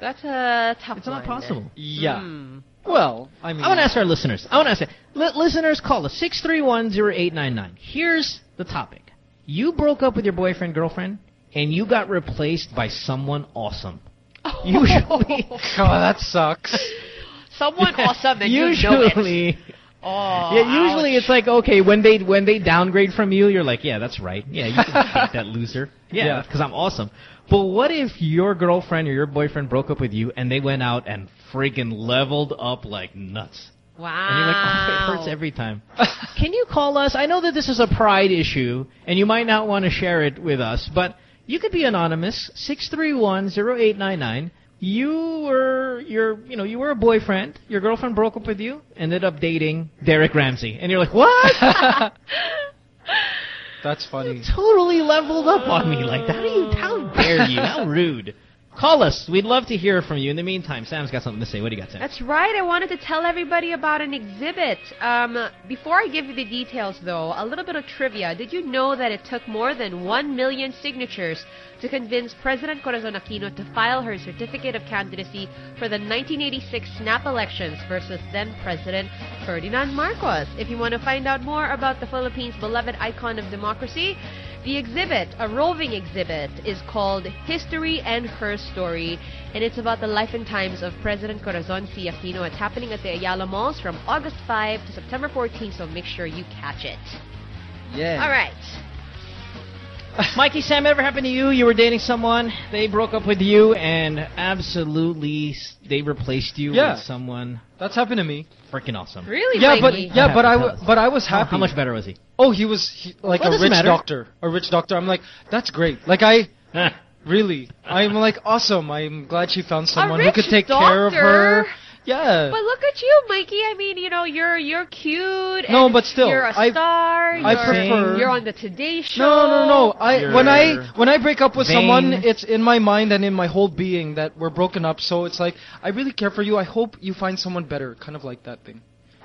That's a tough. It's not one. possible. Yeah. Hmm. Well, I mean. I want to ask our listeners. I want to ask li- listeners, call us six three one zero eight nine nine. Here's the topic: You broke up with your boyfriend, girlfriend, and you got replaced by someone awesome. <laughs> Usually, <laughs> Oh, that sucks. Someone <laughs> awesome and usually, you know it. Oh, yeah. Usually, ouch. it's like okay when they when they downgrade from you, you're like, yeah, that's right. Yeah, you can <laughs> take that loser. Yeah, Yeah. because I'm awesome. But what if your girlfriend or your boyfriend broke up with you and they went out and freaking leveled up like nuts? Wow. And you're like, oh, it hurts every time. <laughs> Can you call us? I know that this is a pride issue, and you might not want to share it with us, but you could be anonymous. Six three one zero eight nine nine. You were your, you know, you were a boyfriend. Your girlfriend broke up with you, ended up dating Derek Ramsey, and you're like, what? <laughs> That's funny. totally leveled up on me like that. How, do you, how dare you? How rude. Call us. We'd love to hear from you. In the meantime, Sam's got something to say. What do you got, Sam? That's right. I wanted to tell everybody about an exhibit. Um, before I give you the details, though, a little bit of trivia. Did you know that it took more than 1 million signatures to convince President Corazon Aquino to file her certificate of candidacy for the 1986 snap elections versus then President Ferdinand Marcos? If you want to find out more about the Philippines' beloved icon of democracy, the exhibit, a roving exhibit, is called History and Her Story, and it's about the life and times of President Corazon C. Aquino. It's happening at the Ayala Malls from August 5 to September 14, so make sure you catch it. Yeah. All right. <laughs> Mikey, Sam, ever happened to you? You were dating someone, they broke up with you, and absolutely they replaced you Yeah. with someone That's happened to me. freaking awesome. Really, Yeah, but yeah, but I Tell but I was happy. how much better was he? Oh, he was he, like Well, a rich matter. doctor. A rich doctor. I'm like, that's great. Like I <laughs> really, I'm like awesome. I'm glad she found someone who could take care of her. Doctor? Yeah. But look at you, Mikey. I mean, you know, you're you're cute. No, and but still, you're a I- star. I you're, prefer- You're on the Today Show. No, no, no. I when I You're when I break up with vain. someone, it's in my mind and in my whole being that we're broken up. So it's like I really care for you. I hope you find someone better, kind of like that thing.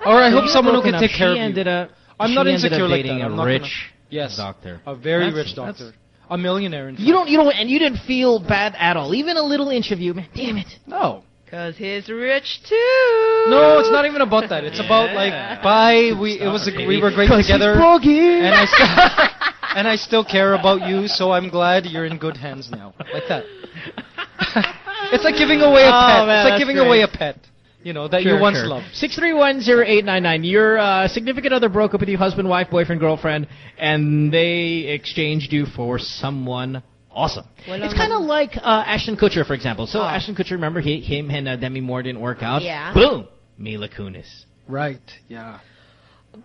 Or I hope someone who broken can up. take care she of ended you. Up, I'm she not ended insecure up like that. I'm a not gonna- Yes, doctor. a very That's- rich doctor, a millionaire. In You don't, you know, and you didn't feel bad at all. Even a little inch of you, man. Damn it. No. Cause he's rich too. No, it's not even about that. It's about like bye. We it was a, we were great <laughs> 'Cause he's together, broken. and I still <laughs> and I still care about you. So I'm glad you're in good hands now. Like that. <laughs> it's like giving away a Oh, pet. man, it's like giving great. away a pet. You know that you once loved. Six three one zero eight nine nine. Your uh, significant other broke up with you, husband, wife, boyfriend, girlfriend, and they exchanged you for someone awesome. Walang- It's kind of like uh, Ashton Kutcher, for example. So Oh. Ashton Kutcher, remember he, him and uh, Demi Moore didn't work out. Yeah. Boom, Mila Kunis. Right. Yeah.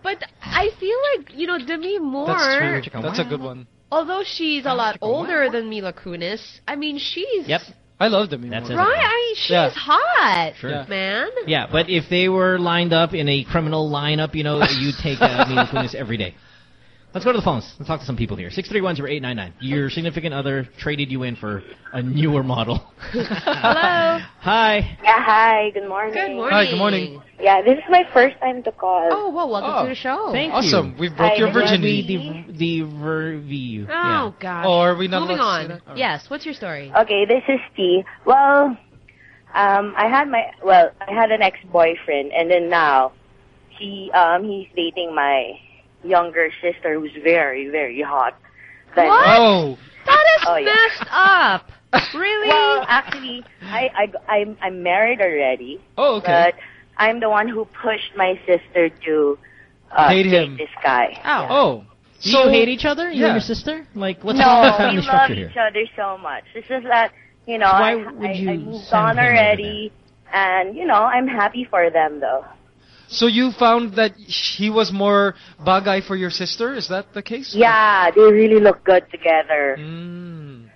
But I feel like you know Demi Moore. That's true. That's a good one. Although she's a lot older than Mila Kunis, I mean she's Yep. I love them. That's anymore. it. right. I mean she's Yeah. hot, Sure. Yeah. man. Yeah, but if they were lined up in a criminal lineup, you know, you'd take uh, Mila Kunis every day. Let's go to the phones. Let's talk to some people here. Six three one zero eight nine nine. Your significant other traded you in for a newer model. <laughs> Hello. Hi. Yeah, hi. Good morning. Good morning. Hi, good morning. Yeah, this is my first time to call. Oh well, welcome Oh. to the show. Thank Awesome. you. We broke Hi, your virginity. The the you. Oh gosh. Oh, are we not Moving allowed to say on. that? All right. Yes. What's your story? Okay, this is T. Well, um, I had my well, I had an ex-boyfriend, and then now he um he's dating my younger sister, who's very very hot. But, What? Oh. That is Oh, yeah. messed up. <laughs> Really? Well, actually, I I I'm I'm married already, Oh, okay. but I'm the one who pushed my sister to uh, Date him. this guy. Oh. Oh. Do you hate each other? You yeah. and your sister? Like what's no, the we family love structure here? each other so much. It's just that you know Why I, would I, you I moved send on already, and you know I'm happy for them though. So you found that he was more bagay for your sister? Is that the case? Yeah, they really look good together. Mm.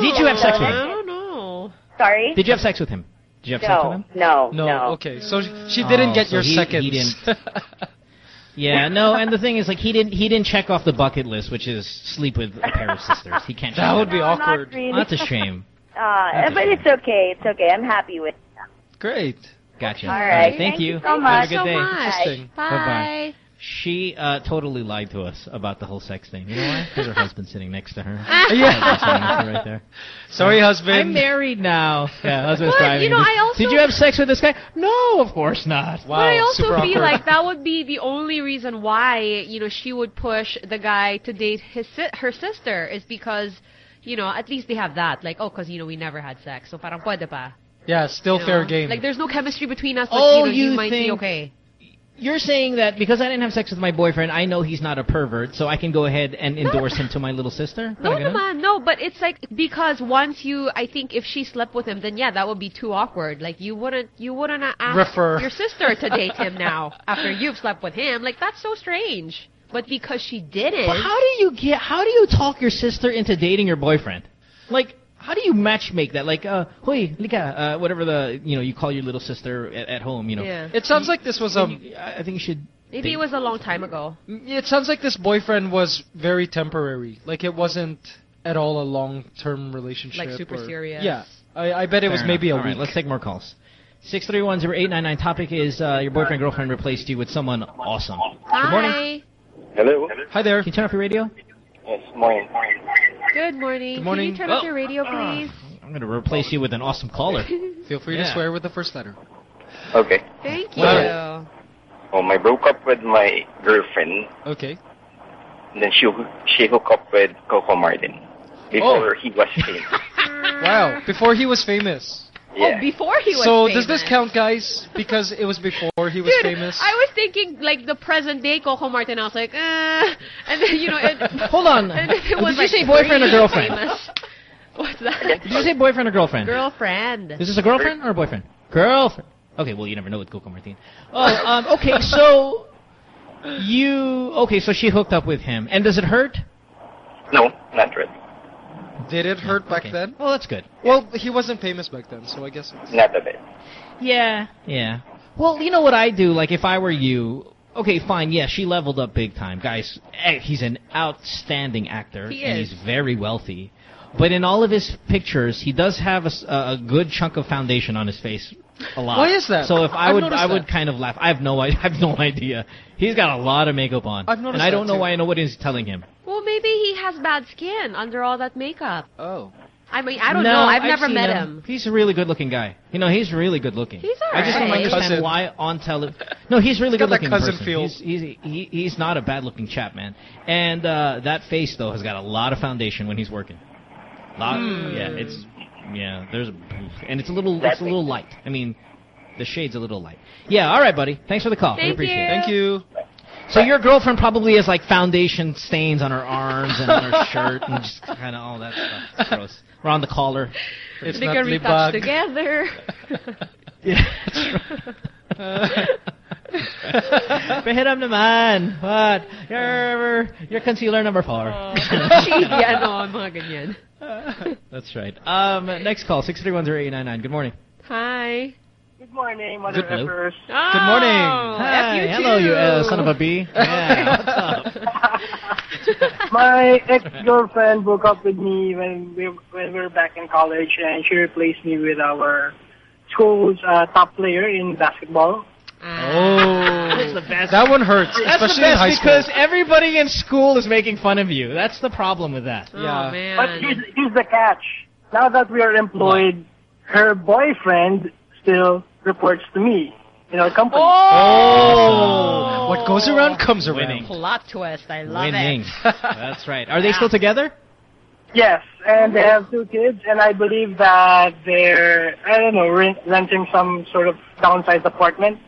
Did you have sex with I him? don't know. Sorry? Did you have sex with him? Did you have sex with no, him? no, No. no. Okay. So she, she didn't Oh, get so your he- he seconds. didn't- <laughs> Yeah, no, and the thing is, like, he didn't he didn't check off the bucket list, which is sleep with a pair of sisters. He can't. <laughs> That would be No, awkward. Not really. That's a shame. <laughs> Uh, That's a but shame. it's okay. It's okay. I'm happy with. Great. Gotcha. All right. Thank, Thank you. you so Have a good so day. much. Interesting. Bye. Bye-bye. She uh, totally lied to us about the whole sex thing. You know why? Because her <laughs> husband's sitting next to her. <laughs> Yeah. Husband's sitting next to her right there. Sorry, husband. I'm married now. <laughs> Yeah, husband's But, driving. you know, I also- Did you have sex with this guy? No, of course not. Wow. but I also feel awkward. like that would be the only reason why you know she would push the guy to date his si- her sister is because you know at least they have that like oh because you know we never had sex so parang pwede pa. Yeah, still you fair know? game. Like there's no chemistry between us, but Oh, you know you you might be think- okay. you're saying that because I didn't have sex with my boyfriend, I know he's not a pervert, so I can go ahead and endorse him to my little sister? <laughs> No, Parang ganun? naman, no, but it's like because once you, I think if she slept with him, then yeah, that would be too awkward. Like you wouldn't, you wouldn't ask Refer. your sister to date him <laughs> now after you've slept with him. Like that's so strange. But because she didn't, But how do you get? How do you talk your sister into dating your boyfriend? Like, how do you matchmake that? Like, uh, hoy, lika, uh, whatever the you know you call your little sister at, at home. You know, Yeah. It sounds like this was a. I I think you should. maybe it was a long time ago. It sounds like this boyfriend was very temporary. Like it wasn't at all a long-term relationship. Like super or- serious. Yeah, I, I bet it was Fair maybe enough. a All right, week. let's take more calls. Six three one zero eight nine nine. Topic is uh, your boyfriend girlfriend replaced you with someone awesome. Good morning. Hello. Hi there. Can you turn off your radio? Yes, morning. Good morning. Good morning. Can you turn off Oh. your radio, ah. please? I'm going to replace you with an awesome caller. <laughs> Feel free to swear with the first letter. Okay. Thank you. Well- Oh, I broke up with my girlfriend. Okay. And then she she hooked up with Coco Martin before oh. he was famous. <laughs> Wow. Before he was famous. Yeah. Oh, before he was famous. so famous. does this count, guys? <laughs> Because it was before he was Dude, famous. I was thinking like the present day Coco Martin. I was like, uh, <laughs> and then you know, it, <laughs> Hold on. and then it Did was you say boyfriend or girlfriend? famous. What's that? Did you say boyfriend or girlfriend? Girlfriend. Is this a girlfriend or a boyfriend? Girlfriend. Okay, well you never know with Coco Martin. Oh, um, okay, so you okay? So she hooked up with him, and does it hurt? No, not really. Did it hurt back Okay. then? Well, that's good. Well, he wasn't famous back then, so I guess. It's... Not a bit. Yeah, yeah. Well, you know what I do? Like, if I were you, okay, fine. Yeah, she leveled up big time, guys. eh, He's an outstanding actor, He and is. he's very wealthy. But in all of his pictures, he does have a good chunk of foundation on his face. A lot. Why is that? So if I I've would, noticed I would kind of laugh. I have no, <laughs> I have no idea. He's got a lot of makeup on, I've noticed and I don't that know too. why nobody's telling him. Well, maybe he has bad skin under all that makeup. Oh. I mean, I don't No, know. I've, never met him. He's a really good-looking guy. You know, he's really good-looking. He's alright. I just don't understand Cousin. why on tele. No, he's really He's got that good-looking cousin person. feel. He's, he's he, he's not a bad-looking chap, man. And uh, that face though has got a lot of foundation when he's working. Lot, Hmm. yeah, it's yeah. There's a, and it's a little it's a little light. I mean, the shade's a little light. Yeah, all right, buddy. Thanks for the call. we Thank appreciate you. it. Thank you. So your girlfriend probably has like foundation stains on her arms and on her shirt and just kind of all that stuff. It's gross. Around the collar. It's they not can retouch libag. together. <laughs> Yeah, that's right. Pahiram naman. What? Your, your concealer number four. Cheesy, ano, mga ganyan. <laughs> That's right. Um, next call, 6310899. Good morning. Hi. Good morning, Good- hello. Oh, Good morning. Hi, you hello, you uh, son of a bee. <laughs> Yeah, what's up? <laughs> My ex-girlfriend broke up with me when we when we were back in college, and she replaced me with our school's uh, top player in basketball. Oh. That's the best. That one hurts, That's the especially in best high because everybody in school is making fun of you. That's the problem with that. Oh, Yeah. man. But here's, here's the catch: now that we are employed, her boyfriend still reports to me in our company. Oh. What goes around comes around. Winning. Plot twist. I love Winning. it. <laughs> That's right. Are they still together? Yes, and they have two kids, and I believe that they're I don't know renting some sort of downsized apartment.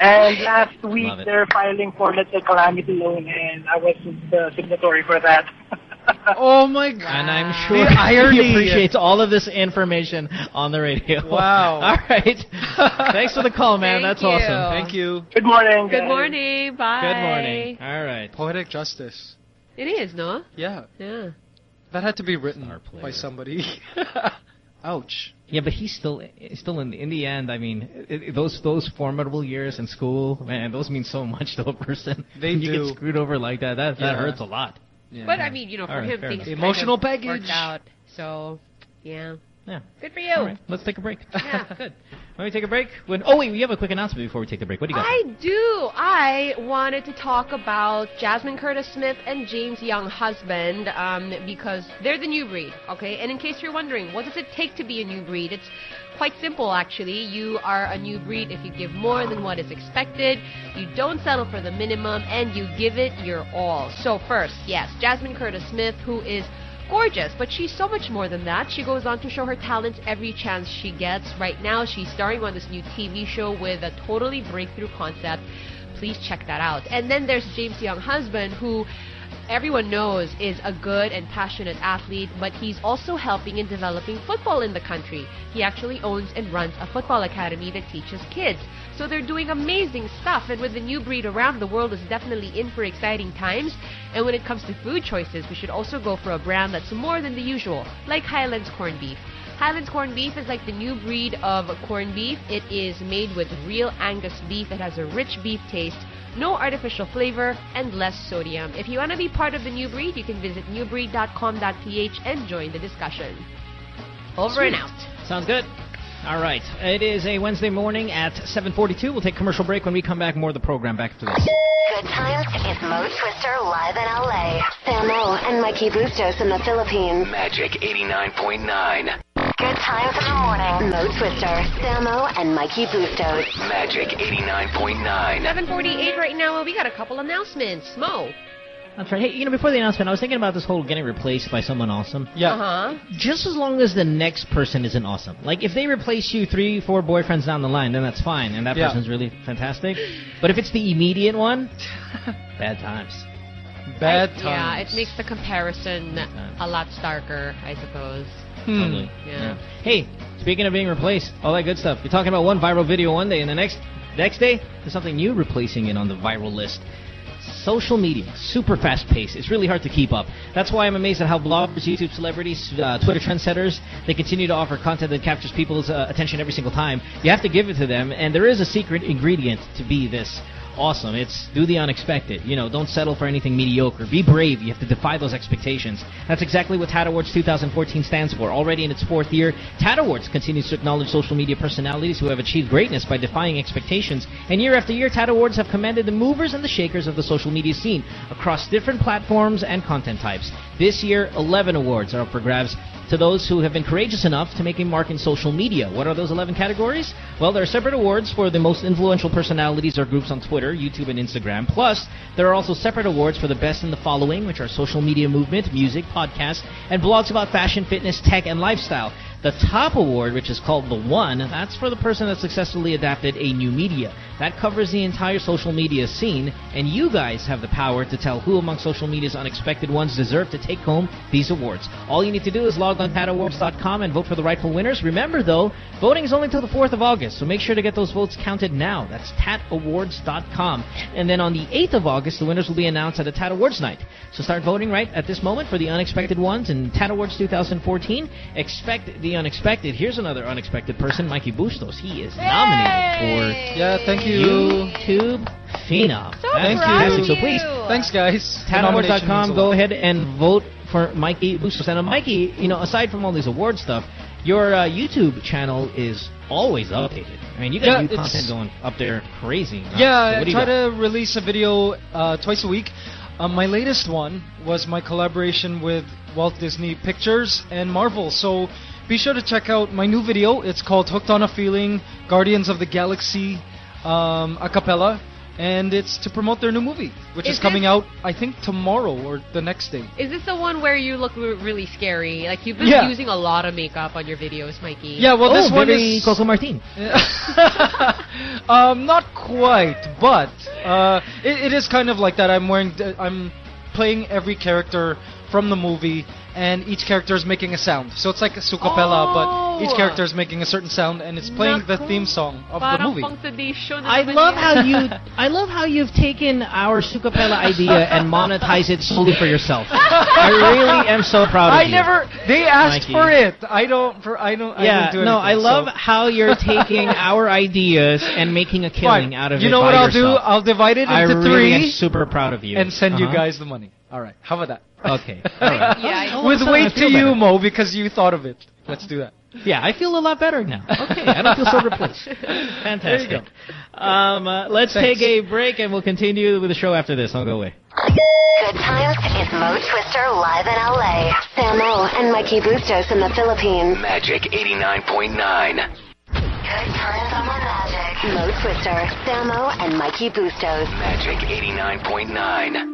And <laughs> last week they're filing for let's say calamity loan, and I was the signatory for that. <laughs> Oh my god. And I'm sure The irony. he appreciates all of this information on the radio. Wow. <laughs> all right. Thanks for the call, man. Thank That's you. awesome. Thank you. Good morning. Good guys. morning. Bye. Good morning. All right. Poetic justice. It is, no? Yeah. Yeah. That had to be written by somebody. Ouch. Yeah, but he's still still in in the end. I mean, it, it- those those formidable years in school, man, those mean so much to a person. <laughs> They When you do. get screwed over like that. That that hurts a lot. Yeah. But I mean, you know, for All right, him, things enough. kind Emotional of baggage. worked out. So, yeah. Yeah. Good for you. All right, let's take a break. Yeah. <laughs> Good. When we take a break, when oh wait, we have a quick announcement before we take the break. What do you got? I do. I wanted to talk about Jasmine Curtis Smith and James Younghusband um, because they're the new breed, okay? And in case you're wondering, what does it take to be a new breed? It's quite simple, actually. You are a new breed if you give more than what is expected, you don't settle for the minimum, and you give it your all. So, first, yes, Jasmine Curtis Smith, who is gorgeous, but she's so much more than that. She goes on to show her talents every chance she gets. Right now, she's starring on this new TV show with a totally breakthrough concept. Please check that out. And then there's James Younghusband who everyone knows is a good and passionate athlete, but he's also helping in developing football in the country. He actually owns and runs a football academy that teaches kids. So they're doing amazing stuff, and with the new breed around, the world is definitely in for exciting times. And when it comes to food choices, we should also go for a brand that's more than the usual, like Highlands corned beef. Highlands corned beef is like the new breed of corned beef. It is made with real Angus beef. It has a rich beef taste, no artificial flavor, and less sodium. If you want to be part of the new breed, you can visit newbreed.com.ph and join the discussion. Over and out. Sounds good. All right. It is a Wednesday morning at 7:42. We'll take a commercial break. When we come back, more of the program. Back to this. Good times is Mo Twister live in LA. Samo and Mikey Bustos in the Philippines. Magic 89.9. Good times in the morning. Mo Twister, Samo, and Mikey Bustos. Magic 89.9. 748 right now, and we got a couple announcements. Mo. That's right. Hey, you know, before the announcement, I was thinking about this whole getting replaced by someone awesome. Yeah. Uh-huh. Just as long as the next person isn't awesome. Like, if they replace you three, four boyfriends down the line, then that's fine, and that Yeah. person's really fantastic. But if it's the immediate one, <laughs> bad times. Bad I- times. Yeah, it makes the comparison a lot starker, I suppose. Hmm. Totally. Yeah. Hey, speaking of being replaced, all that good stuff. You're talking about one viral video one day, and the next next day, there's something new replacing it on the viral list. Social media, super fast paced. It's really hard to keep up. That's why I'm amazed at how bloggers, YouTube celebrities, uh, Twitter trendsetters, they continue to offer content that captures people's uh, attention every single time. You have to give it to them, and there is a secret ingredient to be this awesome. It's do the unexpected. You know, don't settle for anything mediocre. Be brave. You have to defy those expectations. That's exactly what TAT Awards 2014 stands for. Already in its fourth year, TAT Awards continues to acknowledge social media personalities who have achieved greatness by defying expectations. And year after year, TAT Awards have commended the movers and the shakers of the social media scene across different platforms and content types. This year, 11 awards are up for grabs to those who have been courageous enough to make a mark in social media. What are those 11 categories? Well, there are separate awards for the most influential personalities or groups on Twitter, YouTube, and Instagram. Plus, there are also separate awards for the best in the following, which are social media movement, music, podcasts, and blogs about fashion, fitness, tech, and lifestyle. The top award, which is called the One, that's for the person that successfully adapted a new media. That covers the entire social media scene, and you guys have the power to tell who among social media's unexpected ones deserve to take home these awards. All you need to do is log on to tatawards.com and vote for the rightful winners. Remember, though, voting is only until the 4th of August, so make sure to get those votes counted now. That's tatawards.com. And then on the 8th of August, the winners will be announced at a Tat Awards night. So start voting right at this moment for the unexpected ones in Tat Awards 2014. Expect the unexpected. Here's another unexpected person, Mikey Bustos. He is nominated for Yeah, thank you. YouTube Phenom. So That's fantastic. of So please, Thanks, guys. The nomination means a TatAwards.com, go ahead and vote for Mikey Bustos. And uh, Mikey, you know, aside from all these award stuff, your uh, YouTube channel is always updated. I mean, you got Yeah, new content going up there crazy. Uh, Yeah, so I try to release a video uh, twice a week. Um, my latest one was my collaboration with Walt Disney Pictures and Marvel. So be sure to check out my new video. It's called Hooked on a Feeling Guardians of the Galaxy um, a cappella. And it's to promote their new movie, which is, Is coming out, I think, tomorrow or the next day. Is this the one where you look re- really scary? Like you've been Yeah. using a lot of makeup on your videos, Mikey. Yeah, well, this one is Coco Martin. <laughs> um, not quite, but uh, it, it is kind of like that. I'm wearing, d- I'm playing every character from the movie, and each character is making a sound. So it's like a sukapella, but each Oh. character is making a certain sound, and it's playing the theme song of the movie. I love how you <laughs> I love how you've taken our Sukapella idea and monetized it solely for yourself. I really am so proud of I you. I never. They asked Mikey. for it. I don't. For I don't. I Yeah, don't do no, anything, I love so- how you're <laughs> taking our ideas and making a killing Fine. out of you it. You know by what I'll yourself. do? I'll divide it I into really three am super proud of you. and send you Uh-huh. guys the money. All right. How about that? Okay. <laughs> All right. Yeah, I- With All weight to you, better. Mo, because you thought of it. Let's do that. Yeah, I feel a lot better now. Okay, I don't feel so replaced. Fantastic. <laughs> There you Um, uh, let's Thanks. take a break and we'll continue with the show after this. I'll go away. Good times is Mo Twister live in LA. Samo and Mikey Bustos in the Philippines. Magic 89.9. Good times on the magic. Mo Twister, Samo, and Mikey Bustos. Magic 89.9.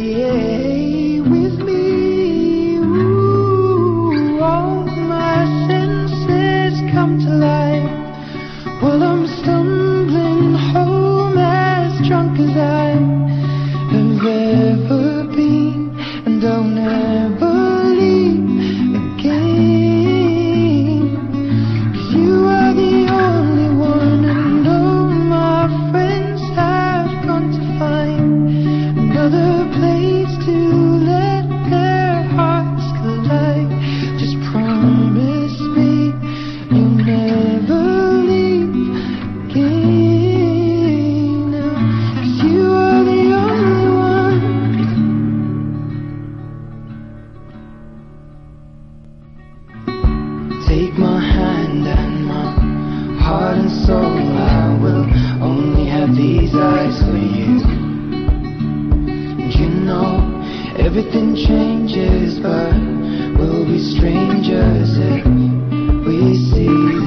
eyes for you. You know everything changes, but we'll be strangers if we see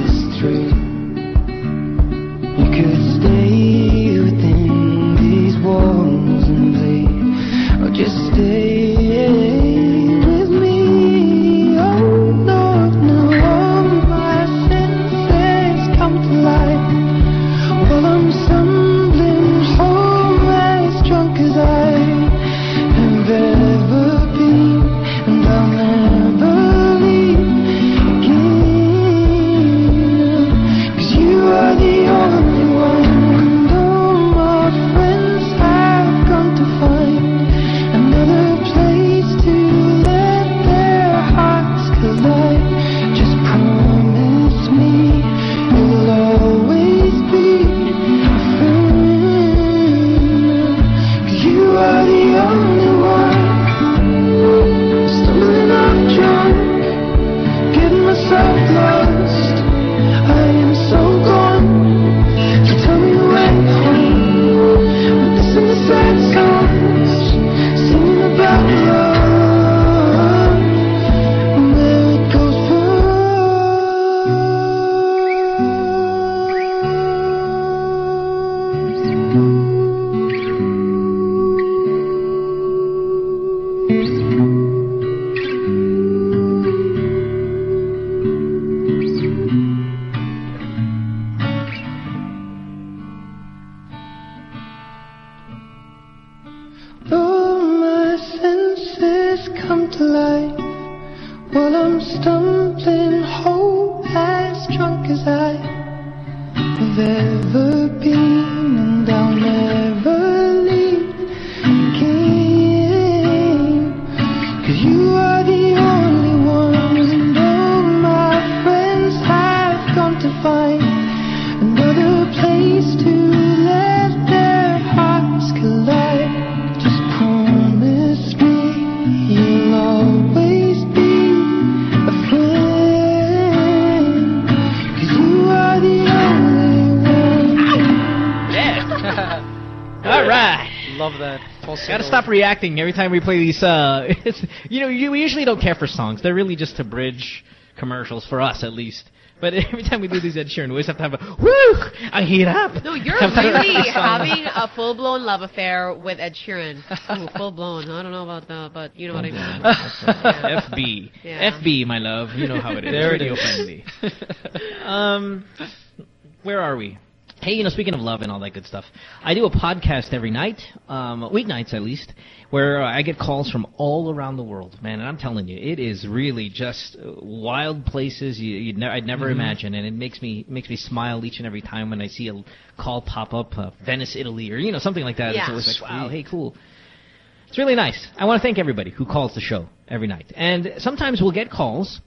reacting every time we play these. Uh, <laughs> it's, you know, you, we usually don't care for songs. They're really just to bridge commercials for us, at least. But <laughs> every time we do these Ed Sheeran, we always have to have a woo. I heat up. No, you're <laughs> Have to have really a having a full blown love affair with Ed Sheeran. Ooh, full blown. I don't know about that, but you know what I mean. FB. Yeah. FB, my love. You know how it is. There it Radio friendly. um, where are we? Hey, you know, speaking of love and all that good stuff, I do a podcast every night, um, weeknights at least, where I get calls from all around the world, man. And I'm telling you, it is really just uh, wild places you, you'd ne- I'd never Mhm. imagine, and it makes me makes me smile each and every time when I see a call pop up, uh, Venice, Italy, or you know something like that. Yeah. It's always like, wow, hey, cool. It's really nice. I want to thank everybody who calls the show every night. And sometimes we'll get calls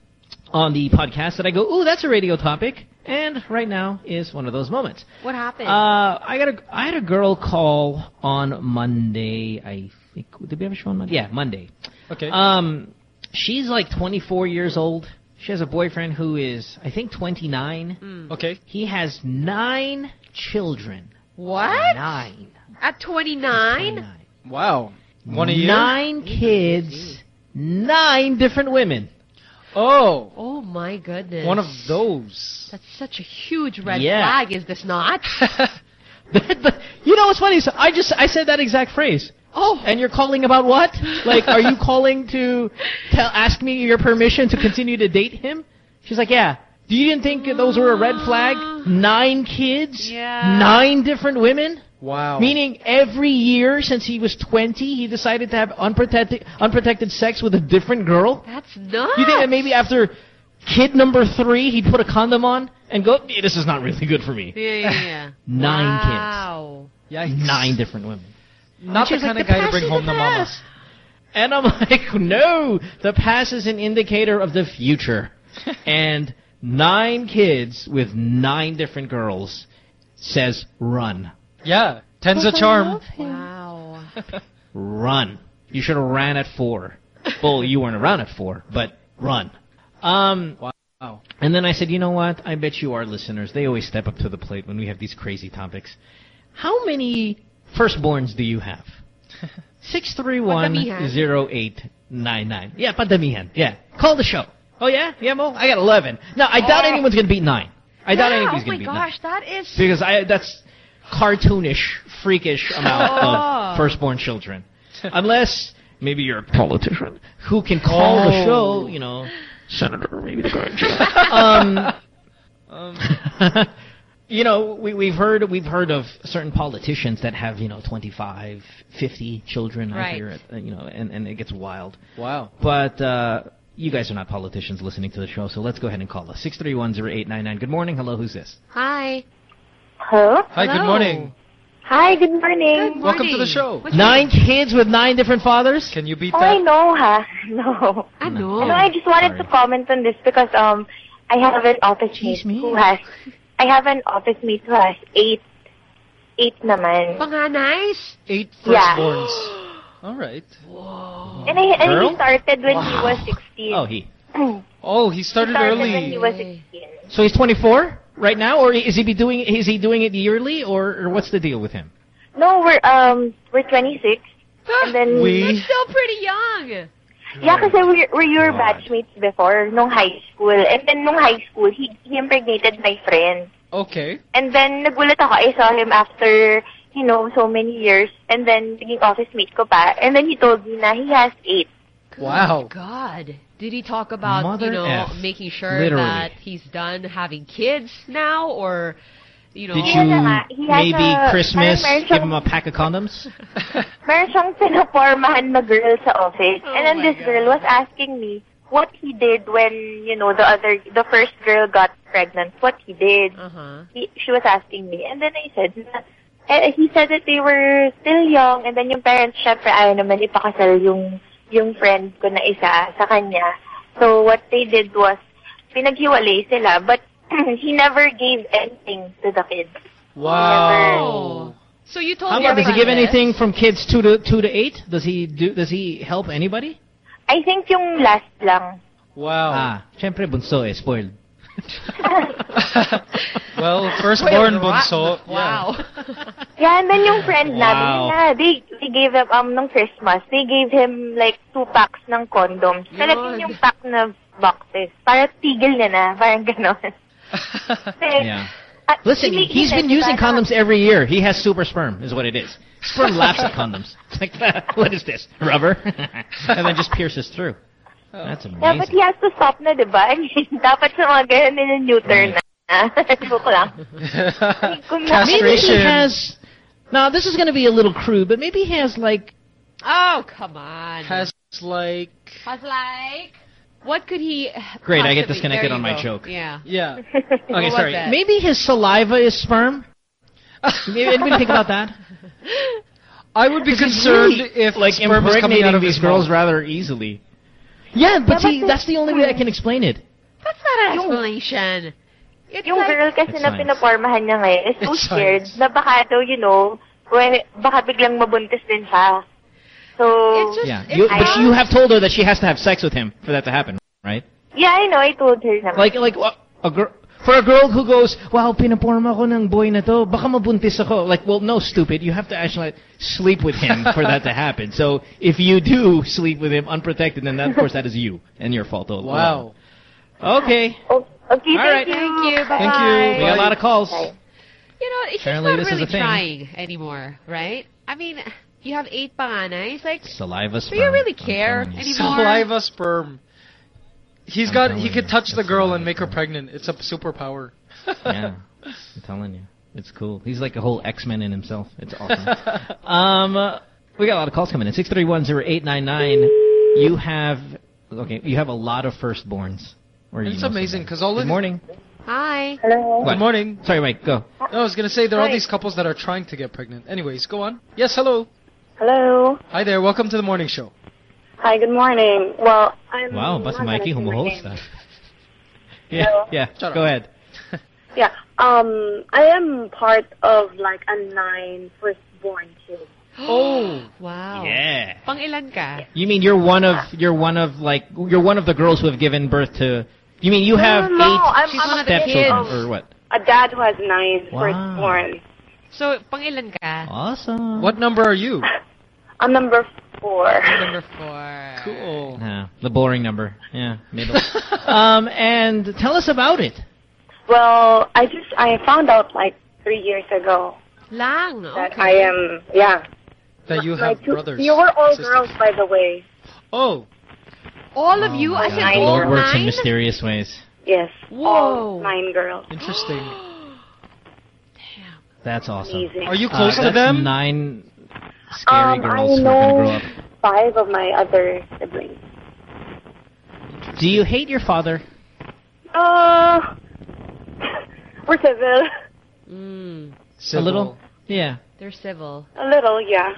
on the podcast that I go, ooh, that's a radio topic. And right now is one of those moments. What happened? Uh, I got a, I had a girl call on Monday. I think did we have a show on Monday? Yeah, Monday. Okay. Um, she's like 24 years old. She has a boyfriend who is, I think, 29. Okay. He has nine children. What? Nine. At 29? Wow. One a year? Nine kids, nine different women. Oh. Oh my goodness. One of those. That's such a huge red Yeah. flag, is this not? <laughs> But you know what's funny? So I just I said that exact phrase. Oh. And you're calling about what? Like, are you calling to tell ask me your permission to continue to date him? She's like, yeah. Do you didn't think those were a red flag? Ah. Nine kids, Yeah. nine different women. Wow. Meaning every year since he was 20, he decided to have unprotected unprotected sex with a different girl. That's nuts. You think that maybe after kid number three, he'd put a condom on and go, "Yeah, "This is not really good for me." Yeah, yeah, yeah. <laughs> Nine kids. wow. Yikes. Nine different women. Not the she's like, kind of "The guy to bring home the the mama. And I'm <laughs> like, no, the past is an indicator of the future. <laughs> and nine kids with nine different girls says run. Yeah. Ten's a charm. Wow. <laughs> Run. You should have ran at four. Well, you weren't around at four, but run. Um, Wow. and then I said, you know what? I bet you our listeners, they always step up to the plate when we have these crazy topics. How many firstborns do you have? <laughs> 631-0899. Yeah, padamihan. Yeah. Call the show. Oh, yeah? Yeah, Mo? I got 11. No, I doubt Oh. anyone's going to beat 9. I doubt yeah, anybody's oh going to beat 9. Oh, my gosh, that is Because I that's cartoonish, freakish amount <laughs> Oh. of firstborn children. Unless maybe you're a politician who can call the Oh. show, you know, senator, maybe the current um, um, <laughs> you know, we, we've heard we've heard of certain politicians that have you know 25, 50 children. I Right. hear it, uh, you know, and, and it gets wild. Wow. But uh, you guys are not politicians listening to the show, so let's go ahead and call us six three one zero eight nine nine. Good morning. Hello, who's this? Hi. Hello? Hi, good morning. Hi, good morning. Welcome to the show. What's Nine kids with nine different fathers. Can you beat Oh, I know, ha? <laughs> No. I know. No, I just wanted Sorry. to comment on this because um, I have an office mate me. who has, I have an office mate who has eight, eight naman. Panganays? Eight firstborns. Yeah. firstborns. <gasps> All right. And, I, and Girl? he started when Wow. he was 16. Oh, <clears throat> he. Oh, he started, started early. when he was 16. So he's 24 right now, or is he be doing? Is he doing it yearly, or, or what's the deal with him? No, we're um we're 26. And then We- That's still pretty young. Yeah, kasi we we were God. batchmates before nung high school. And then nung high school, he he impregnated my friend. Okay. And then nagulat ako, I saw him after, you know, so many years. And then naging office mate ko pa. And then he told me na he has eight. Wow. God. Did he talk about, Mother you know, F. making sure Literally. that he's done having kids now or you know Did He you has a- he has maybe a- Christmas parang meron give him a pack of condoms? <laughs> Meron siyang pinapormahan na girl sa office. Oh and then this God. girl was asking me what he did when, you know, the other, the first girl got pregnant. What he did. Uh-huh. He, she was asking me. And then I said, eh, he said that they were still young. And then yung parents, syempre, ayaw naman ipakasal yung, yung friend ko na isa sa kanya. So what they did was, pinaghiwalay sila. But <clears throat> he never gave anything to the kids. Wow. So you told How me about, does he give anything from kids two to two to eight? Does he do? Does he help anybody? I think yung last lang. Wow. Ah, syempre bunso eh, spoiled. <laughs> well, firstborn Wait, bunso. Wow. <laughs> Yeah, and then yung friend Wow. namin, yun na, they, they gave him, um, nung Christmas, they gave him like two packs ng condoms. Talagang Yun. yung pack na boxes. Para tigil niya na, parang gano'n. <laughs> Yeah. ah, Listen, hindi- he's been using condoms every year. He has super sperm, is what it is. Sperm laps at condoms. It's like, what is this? Rubber? and then just pierces through. Oh. That's Yeah, but amazing. he has to stop na, di ba? I <laughs> mean, dapat sa mga ganyan nila-neuter na. <laughs> Joke lang. <laughs> Kung Maybe he Castration. has. Now, this is going to be a little crude, but maybe he has like. Oh, come on. Has like. Has like what could he Great, I get disconnected on you my go. joke. Yeah. Yeah. Okay, was sorry. that? Maybe his saliva is sperm. Maybe anybody think about that? I would be concerned really, if like sperm was coming out of these his girls mouth. rather easily. Yeah, but Yeah, see, but that's the only way I can explain it. That's not an explanation. It's Yung like, girl kasi It's na science. pinapormahan niya ngayon is so scared science. na baka daw, you know, well, baka biglang mabuntis din siya. So, just- Yeah, you, but you have told her that she has to have sex with him for that to happen, right? Yeah, I know. I told her naman. Like, like uh, a girl. For a girl who goes, wow, pinaporm ako ng boy na to, baka mabuntis ako. Like, well, no, stupid. You have to actually sleep with him for that to happen. So, if you do sleep with him unprotected, then that, of course, that is you and your fault. Oh, alone. Wow. Okay. Oh, okay, All right. thank you. Thank you. Bye. Thank you. We got a lot of calls. You know, she's Apparently not really trying anymore, right? I mean, you have eight panganay. It's like, Saliva do you really care you. anymore? Saliva sperm. He's I'm got. He could you, touch the girl and make her pregnant. It's a superpower. <laughs> yeah, I'm telling you, it's cool. He's like a whole X-Men in himself. It's awesome. <laughs> um, uh, we got a lot of calls coming in. Six three one zero eight nine nine. You have okay. You have a lot of firstborns. Or It's amazing because all Good of morning. Hi. Hello. What? Good morning. Sorry, Mike. Go. No, I was gonna say there are all these couples that are trying to get pregnant. Anyways, go on. Yes, hello. Hello. Hi there. Welcome to the morning show. Hi, good morning. Well, I'm Wow, not basta Mikey say my humuhost. ah. Yeah, Hello? yeah. Shut Go up. ahead. <laughs> Yeah. Um, I am part of like a nine firstborn kids. <gasps> Oh. <gasps> Wow. Yeah. Pang ilan ka? You mean you're one of you're one of like you're one of the girls who have given birth to? You mean you have no, no, eight I'm, She's I'm one of the kid kids. stepchildren or what? a dad who has nine Wow. firstborn. So, pang ilan ka? Awesome. What number are you? <laughs> I'm number four. Number four. Cool. Yeah, the boring number. Yeah, middle. <laughs> um, and tell us about it. Well, I just I found out like three years ago Lang. that Okay. I am yeah. That you have two, brothers. You were all sisters. girls, by the way. Oh. All of you my as in all Lord works in mysterious ways. Yes. Whoa. All nine girls. Interesting. <gasps> Damn. That's awesome. Amazing. Are you Uh, close to that's them? Nine scary Um, girls I who are gonna grow know up. five of my other siblings. Do you hate your father? Uh, we're civil. Mm, A little. Yeah. they're civil. A little, yeah.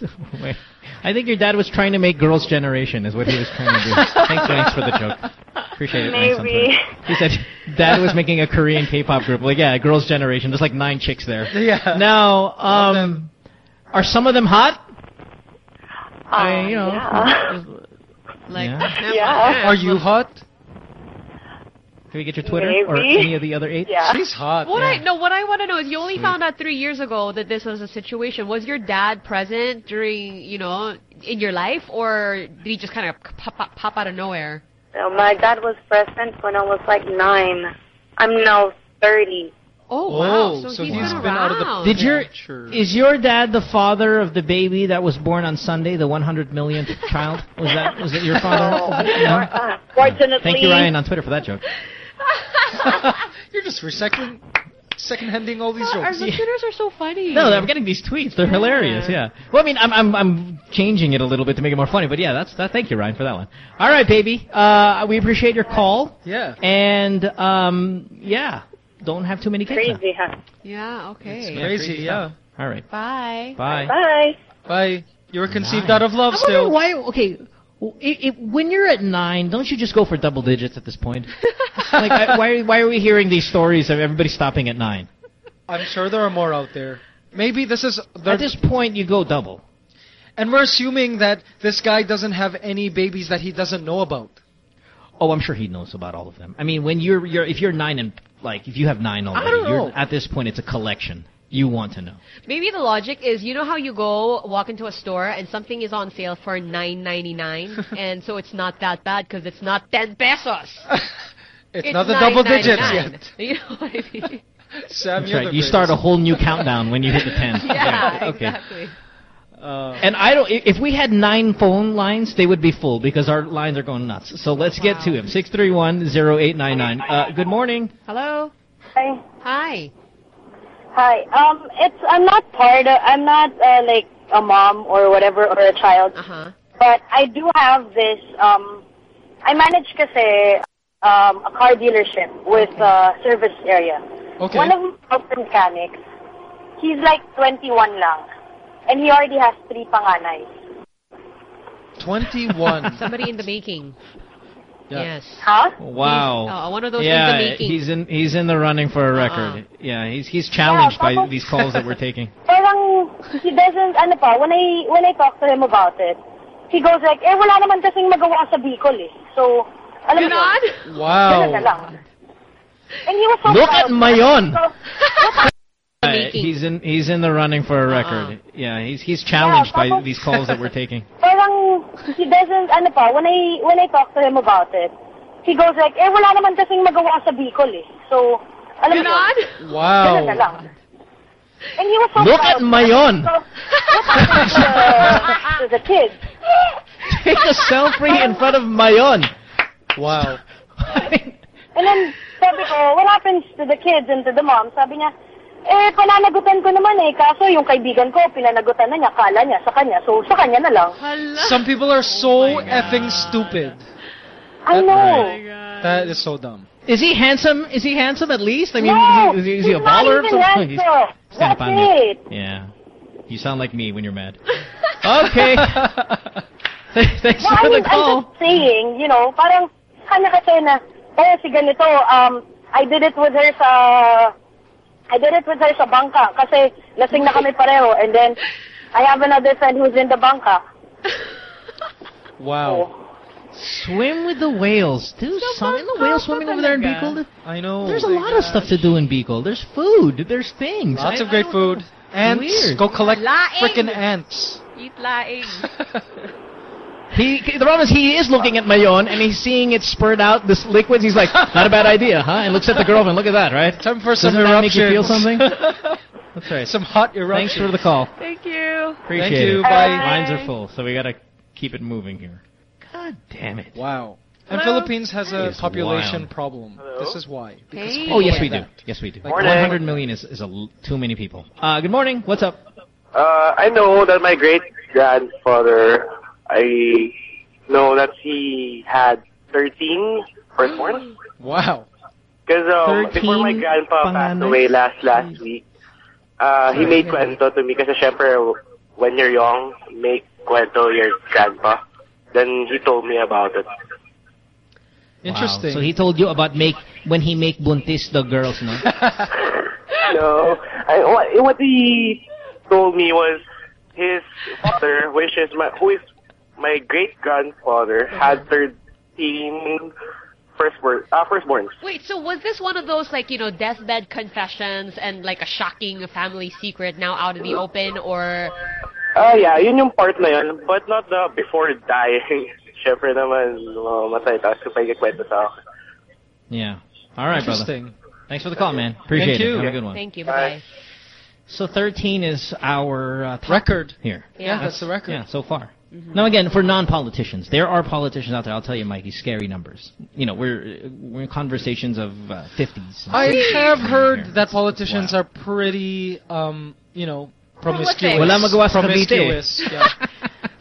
<laughs> I think your dad was trying to make Girls' Generation, is what he was trying to do. thanks, thanks for the joke. Appreciate it. Maybe. He said dad was making a Korean K-pop group. Like, yeah, Girls' Generation. There's like nine chicks there. Yeah. Now, um, are some of them hot? Uh, I, you know, yeah. Like, Yeah. Yeah. Are you hot? Can we get your Twitter or any of the other eight? Yeah. She's hot. What yeah. I no, what I want to know is you only found out three years ago that this was a situation. Was your dad present during, you know, in your life, or did he just kind of pop, pop, pop out of nowhere? So my dad was present when I was like nine. I'm now 30. Oh, wow! Oh, So, so he's he's been, been out of the around. Did your is your dad the father of the baby that was born on Sunday, the 100 millionth <laughs> child? Was that was it your father? No? Fortunately, Thank you, Ryan, on Twitter for that joke. <laughs> You're just recycling, second-handing all these Our jokes. listeners are so funny. No, I'm getting these tweets. They're hilarious. Yeah. Well, I mean, I'm I'm I'm changing it a little bit to make it more funny, but yeah, that's that. Thank you, Ryan, for that one. All right, baby. Uh, we appreciate your call, Yeah. and um, yeah, don't have too many kids. now. crazy, huh? Yeah. Okay. Yeah, Crazy, crazy yeah. stuff. All right. Bye. Bye. Bye. Bye. You were conceived Nine. out of love I wonder still. why. Okay, it, it, when you're at nine, don't you just go for double digits at this point? <laughs> like, I, why why are we hearing these stories of everybody stopping at nine? I'm sure there are more out there. Maybe this is. At this point, you go double. and we're assuming that this guy doesn't have any babies that he doesn't know about. Oh, I'm sure he knows about all of them. I mean, when you're you're if you're nine and like if you have nine already, don't you're know. at this point it's a collection. You want to know. Maybe the logic is, you know how you go walk into a store and something is on sale for nine ninety nine, <laughs> and so it's not that bad because it's not ten pesos. <laughs> It's, not the double digits yet. <laughs> You know what I mean? Sam, That's right. You start a whole new countdown when you hit the ten. Yeah, Okay. exactly. Uh, And I don't. If we had nine phone lines, they would be full because our lines are going nuts. So let's get to him. Six three one zero eight nine nine. Uh, good morning. Hello. Hi. Hi. Hi. Um, it's I'm not part of. I'm not uh, like a mom or whatever or a child, Uh huh. but I do have this. Um, I manage kasi um a car dealership with uh service area. okay. One of my mechanics, he's like 21 lang, and he already has three panganay. 21. <laughs> Somebody in the making. Yeah. Yes. Huh? Wow. He's- oh, one of those yeah, in the making. he's in he's in the running for a record. Yeah, he's he's challenged by these calls that we're taking. <laughs> Parang he doesn't, ano pa, when I, when I talk to him about it, he goes like, eh, wala naman kasing magawa sa Bicol eh. So, Alam mo Ganon? yun? Wow. Ganun na lang. And he was so Look proud. at Mayon. So, Uh, he's in he's in the running for a record. Yeah, he's he's challenged by these calls that we're <laughs> taking. parang he doesn't, ano pa, when I, when I talk to him about it, he goes like, eh, wala naman kasing magawa sa Bicol eh. So, alam mo yun? Ganun na Wow. lang. And he was so Look proud. at Mayon. So, what happened to the, to the kids? Take a selfie in front of Mayon. Wow. And then, sabi ko, what happens to the kids and to the mom? Sabi niya, eh, pananagutan ko naman eh. Kaso yung kaibigan ko, pinanagutan na niya, kala niya sa kanya. So, sa kanya na lang. Some people are so effing stupid. I know. That is so dumb. Is he handsome? Is he handsome at least? I mean, No, is, he, is he a he's not baller? of even some- handsome. He's That's Standapani. it. Yeah. You sound like me when you're mad. <laughs> Okay. <laughs> Thanks No, for I mean, the call. I'm just saying, you know, parang kanya kasi na, oh, si ganito, um, I did it with her sa, I did it with her sa bangka kasi lasing na kami pareho and then I have another friend who's in the bangka. Wow. Swim with the whales. Do something. The whales swimming over there in Bicol. I know. There's a oh lot of stuff to do in Bicol. There's food. There's things. Lots I- of great food. Ants. Weird. Go collect Laing. frickin' ants. Eat laing. <laughs> He, the problem is he is looking at Mayon and he's seeing it spurt out this liquid. He's like, <laughs> not a bad idea, huh? And looks at the girlfriend. Look at that, right? Time for some Doesn't that make you feel something? <laughs> That's right. Some hot eruptions. Thanks for the call. Thank you. Appreciate Thank you. it. Bye. Lines are full, so we gotta keep it moving here. God damn it. Wow. And Hello? Philippines has That a population wild. problem. This is why. Because Hey. Oh, yes, we do. that. Yes, we do. Like- Morning. 100 million is, is a l- too many people. Uh, good morning. What's up? Uh, I know that my great grandfather, I know that he had 13 firstborns. Wow. Because um, before my grandpa passed away last last week, uh, he made kwento to me kasi syempre when you're young, make kwento your grandpa. Then he told me about it. Interesting. Wow. So he told you about make when he make buntis the girls, no? <laughs> no, I, what, what he told me was his father, which is my, who is my great grandfather, had 13 firstborn, uh, firstborns. Wait, so was this one of those like you know deathbed confessions and like a shocking family secret now out in the open, or Ah, yeah, yun yung part na yun, but not the before dying. <laughs> Syempre naman, uh, matay tapos ko pa ikikwento sa akin. Yeah. All right, brother. Thanks for the call, man. Appreciate Thank you. it. Have a good one. thank you, bye. So 13 is our uh, Record. here. Yeah, that's the record. Yeah, so far. Now again, for non-politicians, there are politicians out there. I'll tell you, Mikey, scary numbers. You know, we're we're in conversations of uh, 50s. I have heard that politicians are pretty, um, you know, promiscuous. Wala magawa sa Cavite. promiscuous. Yeah. <laughs>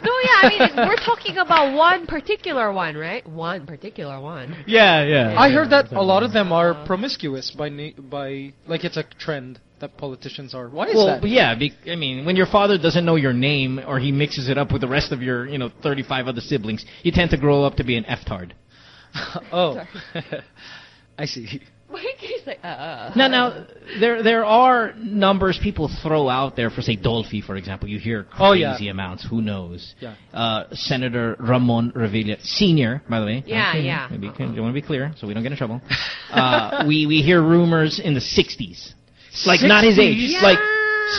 No, yeah, I mean we're talking about one particular one, right? One particular one. Yeah, yeah. I heard that a lot of them are promiscuous by na- by like it's a trend that politicians are. Why is well, that? but yeah, be, I mean, when your father doesn't know your name or he mixes it up with the rest of your, you know, 35 other siblings, you tend to grow up to be an F-tard. <laughs> oh, <laughs> I see. He's like, uh. Now, now, there there are numbers people throw out there for, say, Dolphy, for example. You hear crazy Oh, yeah. amounts. Who knows? Yeah. Uh, Senator Ramon Revilla, Senior, by the way. Yeah, Okay, yeah. Maybe you want to be clear so we don't get in trouble. <laughs> Uh, we we hear rumors in the 60s, like not his age, 60s? like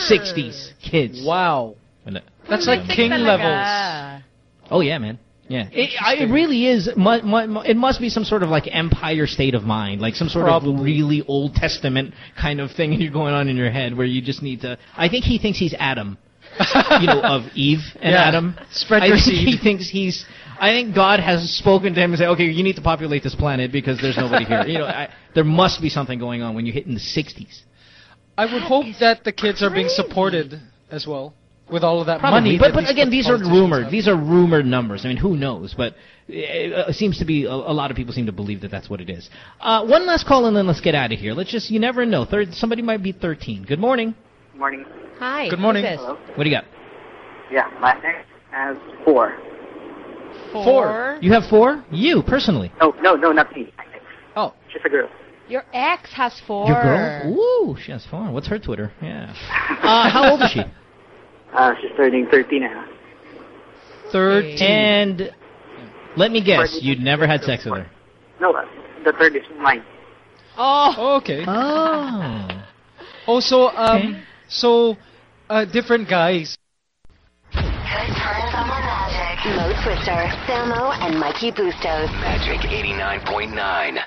60s kids. Wow, And, uh, that's like king levels. Oh yeah, man. Yeah, it, I, it really is. Mu- mu- mu- it must be some sort of like empire state of mind, like some sort of really Old Testament kind of thing <laughs> you're going on in your head, where you just need to. I think he thinks he's Adam, <laughs> you know, of Eve and Yeah. Adam. Spread I your think seed. He thinks he's. I think God has spoken to him and said, "Okay, you need to populate this planet because there's nobody here." You know, I, there must be something going on when you hit in the '60s. I would hope that the kids are being supported as well with all of that Probably, money. but but again, these are politicians rumored. have. These are rumored numbers. I mean, who knows? But it, it seems to be a, a lot of people seem to believe that that's what it is. Uh, one last call and then let's get out of here. Let's just you never know. Third, somebody might be 13. Good morning. Morning. Hi. Good morning. who's this? What do you got? Yeah, my ex has four. Four. You have four. You personally. No, no, no, not me. Oh, just a girl. Your ex has four. Your girl? Ooh, she has four. What's her Twitter? Yeah. uh, how old is she? <laughs> Uh, she's turning 13 now. 13. And let me guess, you'd never had sex with her. No, the third is mine. Oh. Okay. <laughs> Oh. oh also, um, okay. so, uh, different guys. Mo Twister, Samo, and Mikey Bustos. Magic 89.9.